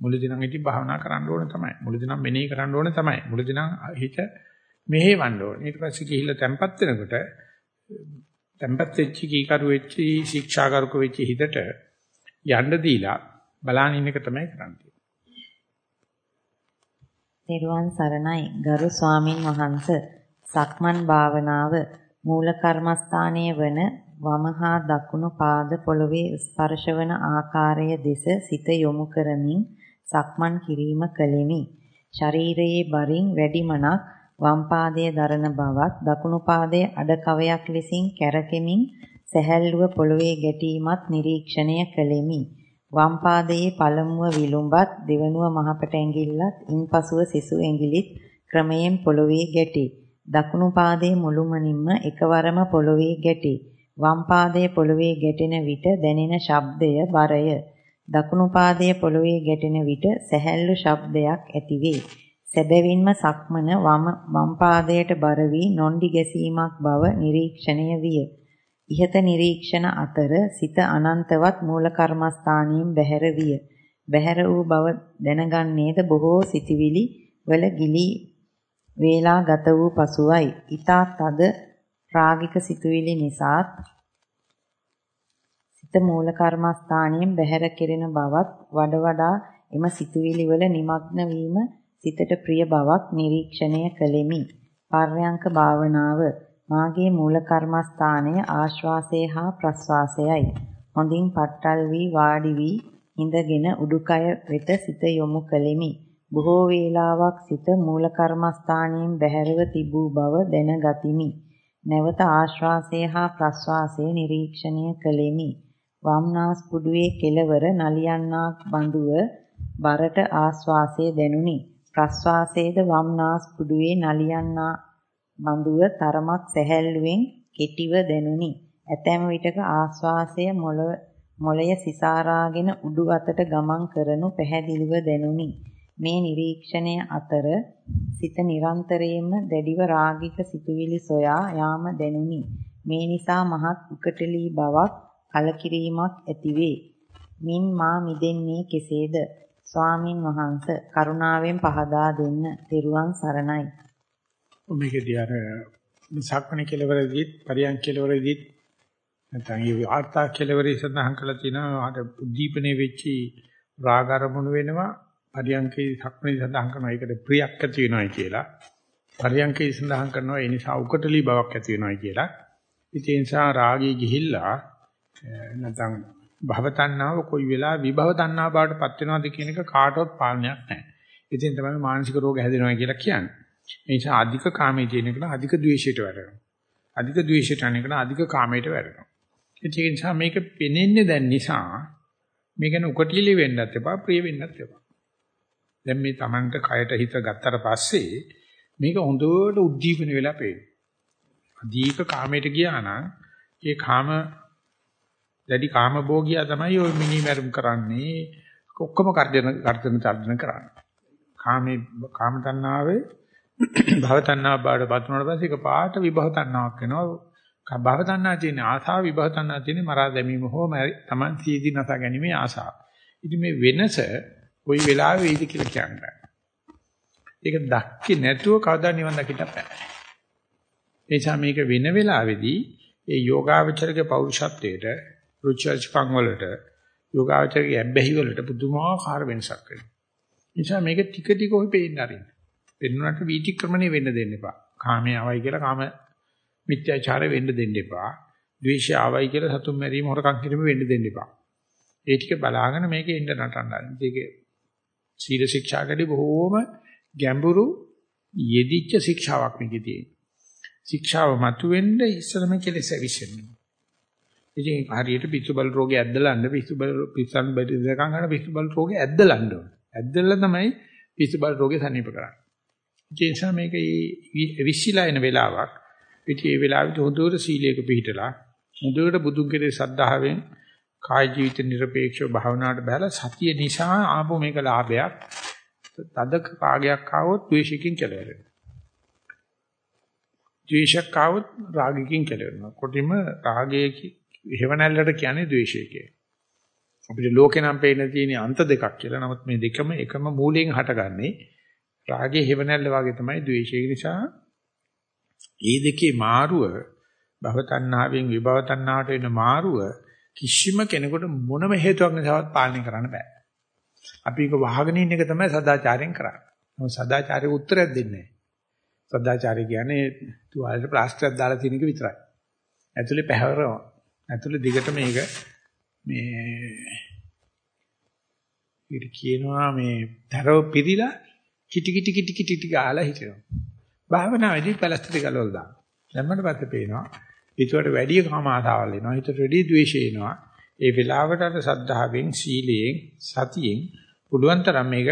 Speaker 1: මුලදී නම් ඉතින් භාවනා කරන්න ඕනේ තමයි. මුලදී නම් මෙනෙහි කරන්න ඕනේ තමයි. මුලදී නම් හිත මෙහෙවන්න ඕනේ. ඊට පස්සේ ගිහිල්ලා තැම්පත් වෙනකොට තැම්පත් වෙච්ච කීකරු වෙච්ච ශික්ෂාගරුක වෙච්ච හිතට යන්න දීලා බලන ඉන්න එක තමයි කරන්නේ.
Speaker 2: තෙරුවන් සරණයි ගරු ස්වාමින් වහන්ස සක්මන් භාවනාව මූල කර්මස්ථානයේ වන වමහා දකුණු පාද පොළවේ ස්පර්ශවන ආකාරය දෙස සිත යොමු කරමින් සක්මන් කිරීම කළෙමි. ශරීරයේ බරින් වැඩිමනක් වම් පාදයේ දරන බවත් දකුණු පාදයේ අඩ කවයක් ලෙසින් කැරකෙමින් සැහැල්ලුව පොළවේ ගැටීමත් නිරීක්ෂණය කළෙමි. වම් පාදයේ පළමුව විලුඹත් දෙවනුව මහපට ඇඟිල්ලත් ඉන්පසුව සිසු ඇඟිලිත් ක්‍රමයෙන් පොළවේ ගැටේ. දකුණු පාදයේ මුළුමනින්ම එකවරම පොළවේ ගැටේ. වම් පාදයේ පොළවේ ගැටෙන විට දැනෙන ශබ්දය බරය. දකුණු පාදයේ පොළවේ ගැටෙන විට සැහැල්ලු ශබ්දයක් ඇතිවේ. සැබවින්ම සක්මන වම් පාදයට බර වී නොණ්ඩි ගැසීමක් බව නිරීක්ෂණය විය. ইহත නිරීක්ෂණ අතර සිත අනන්තවත් මූල කර්මස්ථානියෙන් බැහැර විය. බැහැර වූ බව දැනගන්නේද බොහෝ සිටිවිලි වල ගිලී වේලා ගත වූ පසුවයි. ඊතා තද රාගික සිතුවිලි නිසාත් සිත මූල කර්මස්ථානියෙන් බැහැර කෙරෙන බවත් වඩ වඩා එම සිතුවිලි වල নিমগ্ন වීම සිතට ප්‍රිය බවක් නිරීක්ෂණය කළෙමි. පර්යංක භාවනාව මාගේ මූල කර්මස්ථානය ආශ්වාසය හා ප්‍රශ්වාසයයි. හොඳින් පට්ටල් වී වාඩි වී ඉඳගෙන උඩුකය වෙත සිත යොමු කළෙමි. බොහෝ වේලාවක් සිත මූල කර්මස්ථානයෙන් බැහැරව තිබූ බව දැනගතිමි. නැවත ආශ්වාසය හා ප්‍රශ්වාසය නිරීක්ෂණය කළෙමි. වම්නාස් පුඩුවේ කෙළවර නලියන්නාක් බඳුව බරට ආශ්වාසය දැනුනි. ප්‍රශ්වාසයේද වම්නාස් පුඩුවේ නලියන්නා බඳුව තරමක් සැහැල්ලුවෙන් කෙටිව දැනුනි. ඇතැම් විටක ආශ්වාසය මොළය සිසාරාගෙන උඩු අතට ගමන් කරනු පැහැදිලිව දැනුනි. මේ නිරීක්ෂණය අතර සිත නිරන්තරයෙන්ම දැඩිව රාගික සිතුවිලි සොයා යාම දැනුනි. මේ නිසා මහත් උකටලී බවක් කලකිරීමක් ඇතිවේ. මින් මා මිදෙන්නේ කෙසේද? ස්වාමින් වහන්ස කරුණාවෙන් පහදා දෙන්න. තෙරුවන් සරණයි.
Speaker 1: මේකදී අර සක්මණ කෙලවරදීත් පරියන් කෙලවරදීත් නැත්නම් ඒ වාර්තා කෙලවරේ සඳහන් කරලා තිනවා අර උද්දීපනේ වෙච්චි රාග අරමුණු වෙනවා පරියන්කේ සක්මණේ සඳහන් කරනවා ඒකට ප්‍රියක් ඇති වෙනවායි කියලා. පරියන්කේ සඳහන් කරනවා ඒ නිසා උකටලි බවක් ඇති වෙනවායි කියලා. ඉතින් ඒ නිසා රාගී ගිහිල්ලා නැත්නම් භව තණ්හාව කොයි වෙලාව විභව තණ්හා බවට පත් වෙනවද කියන එක කාටවත් පාලනයක් නැහැ. ඉතින් තමයි මානසික රෝග හැදෙනවා කියලා කියන්නේ. ඒ නිසා අධික කාමයේ තියෙන එක අධික ද්වේෂයට වැටෙනවා. අධික ද්වේෂයට අනේකන අධික කාමයට වැටෙනවා. ඒ නිසා මේක පෙනෙන්නේ දැන් නිසා මේක නුකටිලි වෙන්නත් එපා ප්‍රිය වෙන්නත් එපා. දැන් මේ Tamanට කයට හිත ගත්තට පස්සේ මේක හොඳට උද්දීපන වෙලා පේනවා. අධික කාමයට ගියා නම් ඒ කාම දැඩි කාම භෝගියා තමයි ඔය මිනිමරුම් කරන්නේ ඔක්කොම කර්ජන කර්ජන තර්ජන කරන්නේ. කාමේ කාම තණ්හාවේ භව තණ්හාව බාඩ පතුනට පස්සේ ඒක පාට විභව තණ්හාවක් වෙනවා. භව තණ්හා තියෙන ආසාව විභව තණ්හා තියෙන මරා දැමීම හෝ තමන් සීදී නැසා ගැනීමේ ආසාව. ඉතින් මේ වෙනස කොයි වෙලාවෙ වෙයිද කියලා කියන්නේ. ඒක දැක්කේ නැතුව කවදා නිවන් දකින්න බෑ. ඒ නිසා මේක වෙන වෙලාවේදී ඒ යෝගාවචරගේ පෞරුෂත්වයට රුචර්ජකම් වලට යෝගාවචරගේ ඇබ්බැහි වලට පුදුමාකාර වෙනසක් වෙනවා. නිසා මේක ටික ටික ඔය පේන්න ආරින්න. පෙන්වන්නට වීතික්‍රමණය වෙන්න දෙන්න එපා. කාමයේ ආවයි කියලා කාම මිත්‍යාචාරය වෙන්න දෙන්න එපා. ද්වේෂය ආවයි කියලා සතුම් මැරීම හොරකම් කිරීම වෙන්න දෙන්න එපා. ඒ ටික බලාගෙන මේකේ ඉන්න නටන්න. ඒකේ සීල ශික්ෂාකදී බොහෝම ගැඹුරු යෙදිච්ච ශික්ෂාවක් මේකේ තියෙනවා. ශික්ෂාව මතුවෙන්න ඉස්සරම කෙලෙස විශ්ෙන්නේ. ඉතින් හරියට පිස්සුබල් රෝගේ ඇද්දලන්න පිස්සුබල් පිස්සන් බෙදකම් කරන පිස්සුබල් රෝගේ ඇද්දලන්න ඕන. ඇද්දලා තමයි පිස්සුබල් රෝගේ සනීප කරන්නේ. ඒ නිසා මේක විශ්සිලා එන වෙලාවක්. ඉතින් ඒ වෙලාවට හොඳට සීලයක පිළිහිටලා හොඳට බුදුන් කෙරේ සද්ධාවෙන් කායි ජීවිත নিরপেক্ষව භාවනාවට බහලා සතිය නිසා ආපු මේක ලාභයක්. තද පාගයක් ආවොත් ද්වේෂිකින් කෙලවෙර වෙනවා. ද්වේෂයක් ආවොත් රාගිකින් කෙලවෙර වෙනවා. කොටිම රාගයේ හේවණල්ලට කියන්නේ ද්වේෂය කියලා. අපිට ලෝකේ නම් පේන්න තියෙන අන්ත දෙකක් කියලා. නමුත් මේ දෙකම එකම මූලයෙන් හටගන්නේ. රාගයේ හේවණල්ල වගේ තමයි ද්වේෂය නිසා. මේ දෙකේ මාරුව භවතණ්හාවෙන් විභවතණ්හාට වෙන මාරුව කිසිම කෙනෙකුට මොනම හේතුවක් නිසාවත් පාලනය කරන්න බෑ. අපි ඒක වහගෙන ඉන්න එක තමයි සදාචාරයෙන් කරන්නේ. මොකද සදාචාරයේ උත්තරයක් දෙන්නේ නැහැ. සදාචාරය කියන්නේ තුවාලෙට ප්ලාස්ටරයක් දාලා තියෙන එක විතරයි. ඇතුලේ පැහැරෙනවා. ඇතුලේ දිගට මේක මේ ඊට කියනවා මේ තරව පිළිලා කිටි කිටි කිටි කිටි කිටි ගාලා හිටිනවා. භාවනාවේදී පැලස්ටි ගලවලා දාන්න. දැම්මට පස්සේ පේනවා හිතවට වැඩි කාම ආසාවල් එනවා. හිතට වැඩි ද්වේෂය එනවා. ඒ වෙලාවට අර සද්ධාවෙන්, සීලයෙන්, සතියෙන් පුළුවන් තරම් මේක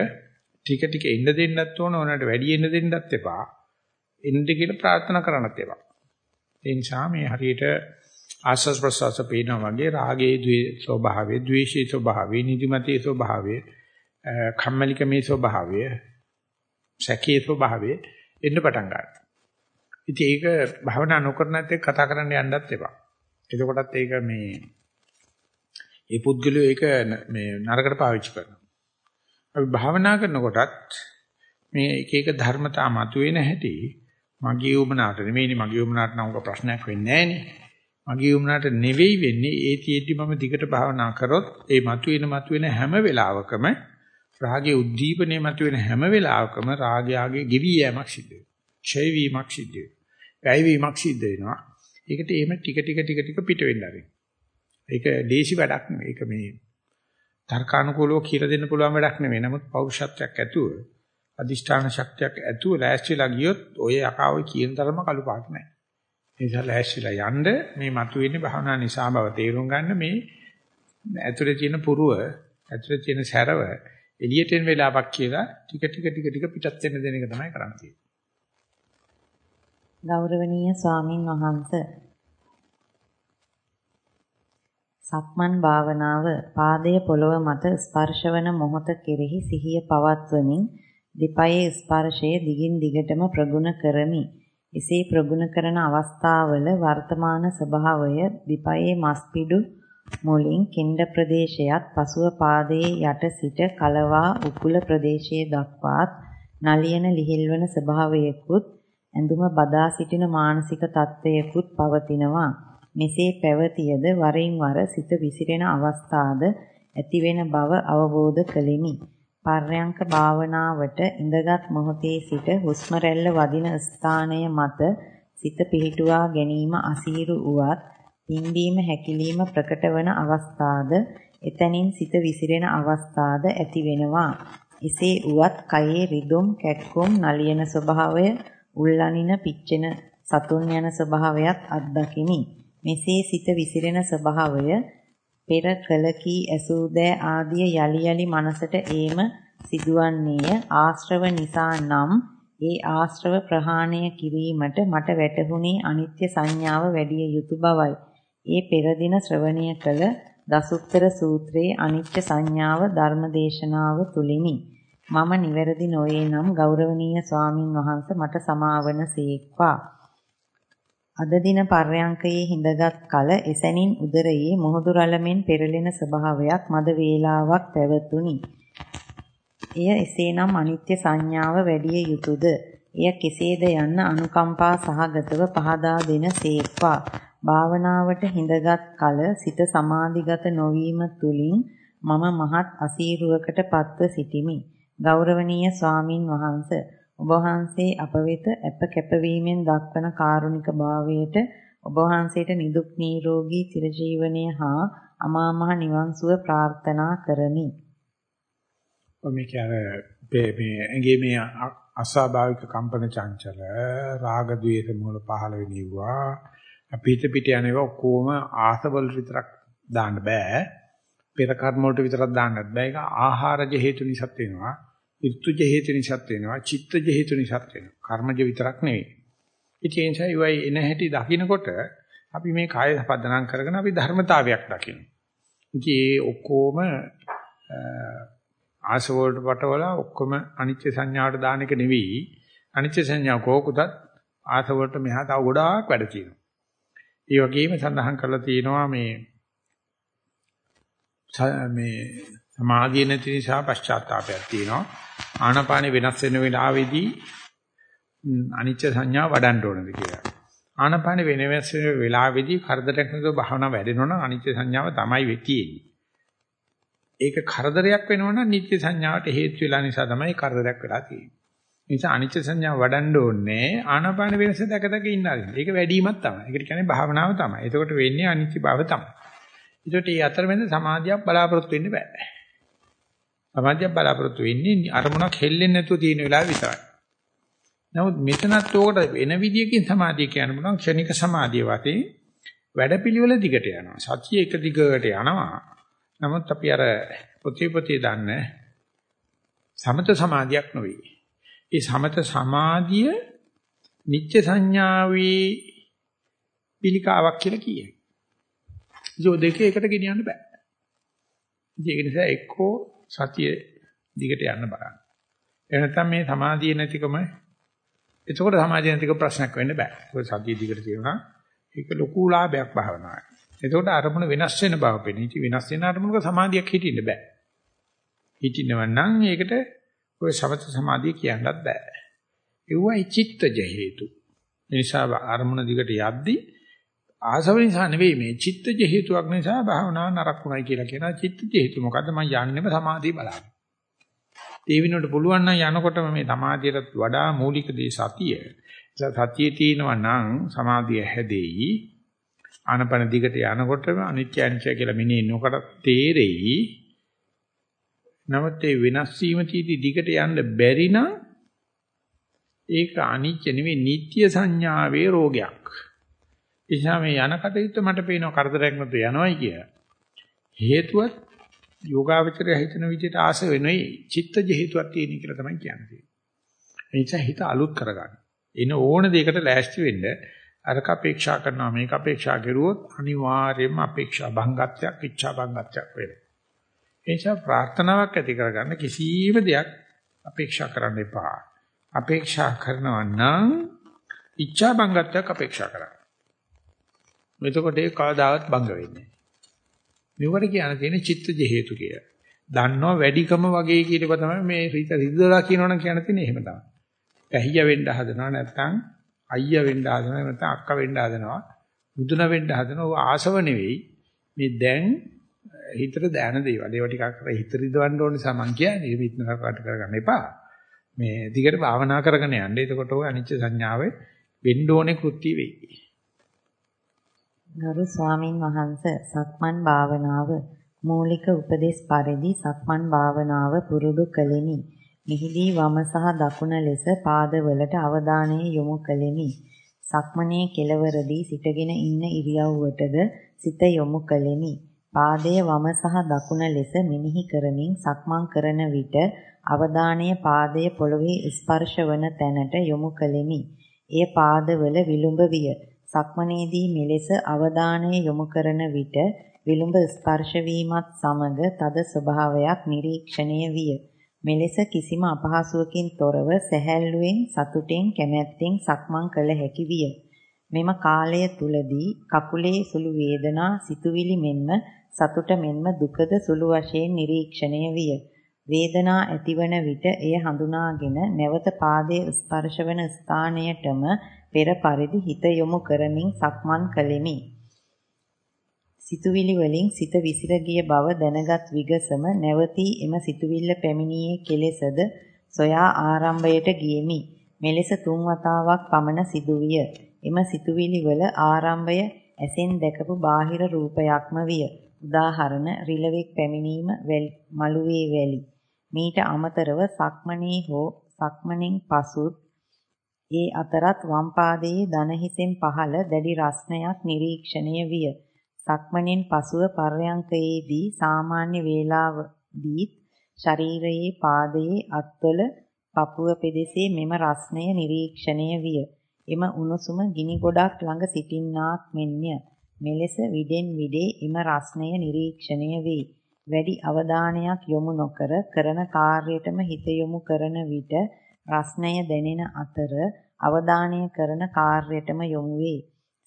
Speaker 1: ටික ටික එන්න දෙන්නත් ඕන ඕනකට වැඩි එන්න දෙන්නත් එපා. එන්න කියලා ප්‍රාර්ථනා කරන්නත් එපා. ඒ නිසා මේ හරියට ආස්වාස් ප්‍රසවාස පේනවා වගේ රාගයේ ද්වේ ස්වභාවය, ද්වේෂයේ ස්වභාවය, නිදිමතේ ස්වභාවය, කම්මැලිකමේ ස්වභාවය, සැකේ ස්වභාවය එන්න පටන් ගන්නවා. ඉතින් ඒක භවනා නොකරනත් එක්ක කතා කරන්න යන්නත් එපා. එතකොටත් ඒක මේ ඒ පුද්ගලයෝ ඒක මේ නරකට පාවිච්චි කරනවා. අපි භාවනා කරනකොටත් මේ එක එක ධර්මතා මතුවෙන හැටි මගේ උමනාට නෙමෙයිනේ මගේ උමනාට නම් උක ප්‍රශ්නයක් වෙන්නේ නැහනේ. මගේ උමනාට නෙවෙයි වෙන්නේ ඒ තියෙද්දි මම දිගට භාවනා කරොත් ඒ මතුවෙන මතුවෙන හැම වෙලාවකම රාගයේ උද්දීපනයේ මතුවෙන හැම වෙලාවකම රාගයාගේ ගෙවි යෑමක් සිද්ධ වෙනවා. ක්ෂය වීමක් සිද්ධ වෙනවා. වැය වීමක් සිද්ධ වෙනවා. ඒකට එහෙම ටික ටික ටික ටික පිට වෙන්න ආරෙන්න. ඒක දේශි වැඩක් නෙවෙයි. ඒක මේ තර්කානුකූලව කියලා දෙන්න පුළුවන් වැඩක් නෙවෙයි. නමුත් පෞරුෂත්වයක් ඇතුව අදිෂ්ඨාන ශක්තියක් ඇතුව ලෑස්තිලා ගියොත් ඔය අකාව කියන තරම කළු පාට නැහැ. ඒ නිසා ලෑස්තිලා යන්න මේ මතුවෙන්නේ භවනා නිසා බව තේරුම් ගන්න මේ ඇතුලේ තියෙන පුරුව ඇතුලේ තියෙන සැරව එළියට එන වෙලාවක් කියලා ටික ටික ටික ටික පිටත් වෙන දෙන එක තමයි කරන්න තියෙන්නේ.
Speaker 2: ගෞරවනීය ස්වාමින් වහන්සේ සක්මන් භාවනාව පාදයේ පොළව මත ස්පර්ශවන මොහොත කෙරෙහි සිහිය පවත්වමින් දෙපයේ ස්පර්ශයේ දිගින් දිගටම ප්‍රගුණ කරමි. එසේ ප්‍රගුණ කරන අවස්ථාවල වර්තමාන ස්වභාවය දිපයේ මස්පිඩු මුලින් කිණ්ඩ ප්‍රදේශයත් පසුව පාදයේ යට සිට කලවා උකුල ප්‍රදේශයේ දක්වාත් නලියන ලිහිල්වන ස්වභාවයකුත් ඇඳුම බදා සිටින මානසික තත්ත්වයකුත් පවතිනවා. මෙසේ පැවතියද වරින් වර සිත විසිරෙන අවස්ථාද ඇතිවෙන බව අවබෝධ කළෙමි. පර්යංක භාවනාවට ඉඳගත් මොහොතේ සිට හුස්ම රැල්ල වදින ස්ථානය මත සිත පිහිටුවා ගැනීම අසීරු වුවත් පිම්බීම හැකිලිම ප්‍රකට වන අවස්ථාද එතනින් සිත විසිරෙන අවස්ථාද ඇති වෙනවා. එසේ වුවත් කයේ රිදුම් කැක්කුම් නලියන ස්වභාවය උල්ලනින පිච්චෙන සතුන් යන ස්වභාවයත් අත්දකිමි. මෙසේ සිත විසිරෙන ස්වභාවය පෙර කල කී ඇසූ දෑ ආදිය යලි යලි මනසට ඒම සිදුවන්නේය ආශ්‍රව නිසා නම් ඒ ආශ්‍රව ප්‍රහාණය කිරීමට මට වැටහුණේ අනිත්‍ය සංඥාව වැඩි යුතු බවයි. ඒ පෙර දින ශ්‍රවණය කළ දසුත්තර සූත්‍රයේ අනිත්‍ය සංඥාව ධර්මදේශනාව තුලිනි. මම නිවැරදි නොවේ නම් ගෞරවනීය ස්වාමින් වහන්සේ මට සමාවන සීක්වා. අද දින පර්යංකයේ හිඳගත් කල එසැනින් උදරයේ මුහුදු රළමෙන් පෙරලෙන ස්වභාවයක් මද වේලාවක් පැවතුණි. එය එසේනම් අනිත්‍ය සංඥාව වැඩි යුතුයද? එය කෙසේද යන්න අනුකම්පා සහගතව පහදා දෙන සේක්වා. භාවනාවට හිඳගත් කල සිත සමාධිගත නොවීම තුලින් මම මහත් අසීරුවකට පත්ව සිටිමි. ගෞරවනීය ස්වාමින් වහන්සේ ඔබ වහන්සේ අප වෙත අප කැපවීමෙන් දක්වන කාරුණික භාවයට ඔබ වහන්සේට නිදුක් නිරෝගී චිරජීවනයේ හා අමා මහ නිවන් සුව ප්‍රාර්ථනා කරමි.
Speaker 1: මේක අර මේ ඇඟේ මේ අස්වාභාවික කම්පන චංචල රාග ద్వේෂ මූල පහළ වෙනවා පිට පිට යනවා ඔක්කොම ආසවල විතරක් දාන්න බෑ පෙර කර්ම වලට විතරක් දාන්නත් බෑ ඒක ආහාරජ හේතු නිසාත් වෙනවා ඍතුජ හේතු නිසාත් වෙනවා චිත්තජ හේතු නිසාත් වෙනවා කර්මජ විතරක් නෙවෙයි ඉතින් ඒ නිසා ඉවයි එන හැටි දකින්නකොට අපි මේ කාය පදනම් කරගෙන අපි ධර්මතාවයක් දකින්න ඉතින් ඒ ඔක්කොම ආසවලට වටවලා ඔක්කොම අනිත්‍ය සංඥාවට දාන එක නෙවෙයි. අනිත්‍ය සංඥාව කෝකුතත් ආසවලට මෙහා තව ගොඩාක් වැඩ තියෙනවා. ඒ වගේම සඳහන් කරලා තියෙනවා මේ මේ සමාධිය නැති නිසා පශ්චාත්තාපයක් තියෙනවා. ආනාපානෙ වෙනස් වෙන වෙලාවේදී අනිත්‍ය සංඥාව වඩන්න ඕනද කියලා. ආනාපානෙ වෙනස් වෙන වෙලාවේදී කරදරයක් නැතුව භාවනා වැඩෙනවා නම් අනිත්‍ය සංඥාව තමයි වෙතියේ. ඒක කරදරයක් වෙනවනම් නිත්‍ය සංඥාවට හේතු වෙලා නිසා තමයි කරදරයක් වෙලා තියෙන්නේ. ඒ නිසා අනිත්‍ය සංඥාව වඩන්න ඕනේ ආනාපාන වෙනස දැක දැක ඉන්න ආරින්න. ඒක වැඩිමත් තමයි. ඒකට කියන්නේ භාවනාව තමයි. එතකොට වෙන්නේ අනිත්‍ය භාව තමයි. ඒකට මේ අතරමැද සමාධියක් බලාපොරොත්තු වෙන්න බෑ. සමාධියක් බලාපොරොත්තු වෙන්නේ අරමුණක් හෙල්ලෙන්නේ නැතුව තියෙන වෙලාව විතරයි. නමුත් මෙතනත් උකට වෙන විදියකින් සමාධිය කියන්න පුළුවන් ක්ෂණික සමාධිය වතේ වැඩපිළිවෙල දිගට යනවා. සතිය එක දිගට යනවා. නමුත් අපි අර පොතේ පොතේ දන්න සමත සමාධියක් නෙවෙයි. ඒ සමත සමාධිය නිත්‍ය සංඥාවේ පිළිකාවක් කියලා කියයි. ඒ දෙකේ එකට ගෙනියන්න බෑ. ඒක නිසා එක්කෝ සතිය දිගට යන්න බලන්න. එහෙම නැත්නම් මේ සමාධිය නැතිකම එතකොට සමාධිය නැතික ප්‍රශ්නයක් වෙන්න බෑ. ඒක සතිය දිගට තියෙනවා. ඒක ලොකු ලාභයක් භාවනාවේ. එතකොට අරමුණ වෙනස් වෙන බව පෙනේ. ඉතින් වෙනස් වෙන අරමුණක සමාධියක් හිටින්න බෑ. හිටිනව නම් ඒකට ඔය සමත සමාධිය කියන්නත් බෑ. ඒවයි චිත්තජ හේතු. ඒ නිසා අරමුණ දිගට යද්දී ආසව නිසා නෙවෙයි මේ චිත්තජ හේතුවක් නිසා භාවනාව නරකුණයි කියලා කියනවා. චිත්තජ හේතු මොකද්ද? මම යන්නෙම සමාධිය බලන්න. ඒ විනෝඩ පුළුවන් නම් යනකොටම මේ සමාධියට වඩා මූලික දේ සතිය. සතියේ තියෙනවා නම් සමාධිය හැදෙයි. ආනපන දිගට යනකොටම අනිත්‍ය අනිත්‍ය කියලා මෙනේ නොකර තේරෙයි. නමුත් ඒ වෙනස් වීම තීටි දිගට යන්න බැරි නම් ඒක අනිත්‍ය නෙවෙයි නිට්ටය සංඥාවේ රෝගයක්. එනිසා මේ යන කටයුත්ත මට පේනවා කරදරයක් නැතු යනවායි කිය. හේතුවත් යෝගාවචරය හිතන විදිහට ආස වෙන්නේ චිත්තජ හේතුවක් තියෙන කියලා තමයි කියන්නේ. ඒ නිසා හිත අලුත් කරගන්න. එන ඕන දෙයකට ලෑස්ති වෙන්න අරක අපේක්ෂා කරනවා මේක අපේක්ෂා කරුවොත් අනිවාර්යයෙන්ම අපේක්ෂා භංගත්වයක් ඉච්ඡා භංගත්වයක් වෙනවා. ඒ නිසා ප්‍රාර්ථනාවක් ඇති කරගන්න කිසියම් දෙයක් අපේක්ෂා කරන්න එපා. අපේක්ෂා කරනවා නම් ඉච්ඡා භංගත්වයක් අපේක්ෂා කරන්න. එතකොට ඒ කවදාවත් භංග වෙන්නේ නැහැ. මෙවට කියන තියෙන චිත්තජ හේතු කිය. දන්නව වැඩිකම වගේ කියලප තමයි මේ රිත රිදලා කියනවනම් කියන තියෙන්නේ එහෙම තමයි. පැහිය වෙන්න හදනවා නැත්නම් අයියා වෙන්න හදනවා නැත්නම් අක්කා වෙන්න හදනවා මුදුන වෙන්න හදනවා ඔය ආසව නෙවෙයි මේ දැන් හිතට දැන දේවල් ඒවා ටිකක් කර හිත රිදවන්න ඕන නිසා මං කියන්නේ මේ විත්නකට කරගන්න එපා මේ දිගට භාවනා කරගෙන යන්න එතකොට ඔය අනිච්ච සංඥාවේ වෙන්න ඕනේ කෘත්‍ය වෙයි
Speaker 2: ගරු ස්වාමින් වහන්සේ සක්මන් භාවනාව මූලික උපදේශ පරිදි සක්මන් භාවනාව පුරුදු කළෙමි මෙහිදී වම සහ දකුණ ලෙස පාදවලට අවධානය යොමු කළෙමි. සක්මනේ කෙළවරදී සිටගෙන ඉන්න ඉරියව්වටද සිත යොමු කළෙමි. පාදයේ වම සහ දකුණ ලෙස මෙනෙහි කරමින් සක්මන් කරන විට අවධානය පාදයේ පොළවේ ස්පර්ශ වන තැනට යොමු කළෙමි. එය පාදවල විලුඹ විය. සක්මනේදී මෙලෙස අවධානය යොමු කරන විට විලුඹ ස්පර්ශ වීමත් සමග තද ස්වභාවයක් නිරීක්ෂණය විය. මෙලෙස කිසිම අපහසුවකින් තොරව සැහැල්ලුවෙන් සතුටෙන් කැමැත්තෙන් සක්මන් කළ හැකි විය. මෙම කාලය තුලදී කකුලේ සුළු වේදනා සිතුවිලි මෙන්ම සතුට මෙන්ම දුකද සුළු වශයෙන් නිරීක්ෂණය විය. වේදනා ඇතිවන විට එය හඳුනාගෙන නැවත පාදයේ ස්පර්ශ වන ස්ථානයටම පෙර පරිදි හිත යොමු කරමින් සක්මන් කළෙමි. සිතුවිලි වලින් සිත විසිර ගිය බව දැනගත් විගසම නැවතී එම සිතුවිල්ල පැමිණියේ කෙලෙසද සොයා ආරම්භයට ගියෙමි. මෙලෙස තුන් වතාවක් පමණ සිදුවිය. එම සිතුවිලි වල ආරම්භය ඇසෙන් දැකපු බාහිර රූපයක්ම විය. උදාහරණ රිලෙවෙක් පැමිණීම මළුවේ වැලි. මීට අමතරව සක්මණේ හෝ සක්මණෙන් පසුත් ඒ අතරත් වම් පාදයේ දන හිසෙන් පහළ දැඩි රස්නයක් නිරීක්ෂණය විය. සක්මණෙන් පසුව පර්යංකයේදී සාමාන්‍ය වේලාවදී ශරීරයේ පාදයේ අත්වල පපුව පෙදෙසේ මෙම රස්නය නිරීක්ෂණය විය. එම උණුසුම ගිනි ගොඩක් ළඟ සිටින්නාක් මෙන්ය. මෙලෙස විඩෙන් විඩේ එම රස්නය නිරීක්ෂණය වේ. වැඩි අවධානයක් යොමු නොකර කරන කාර්යයටම හිත යොමු කරන විට රස්නය දැනෙන අතර අවධානය කරන කාර්යයටම යොමු වේ.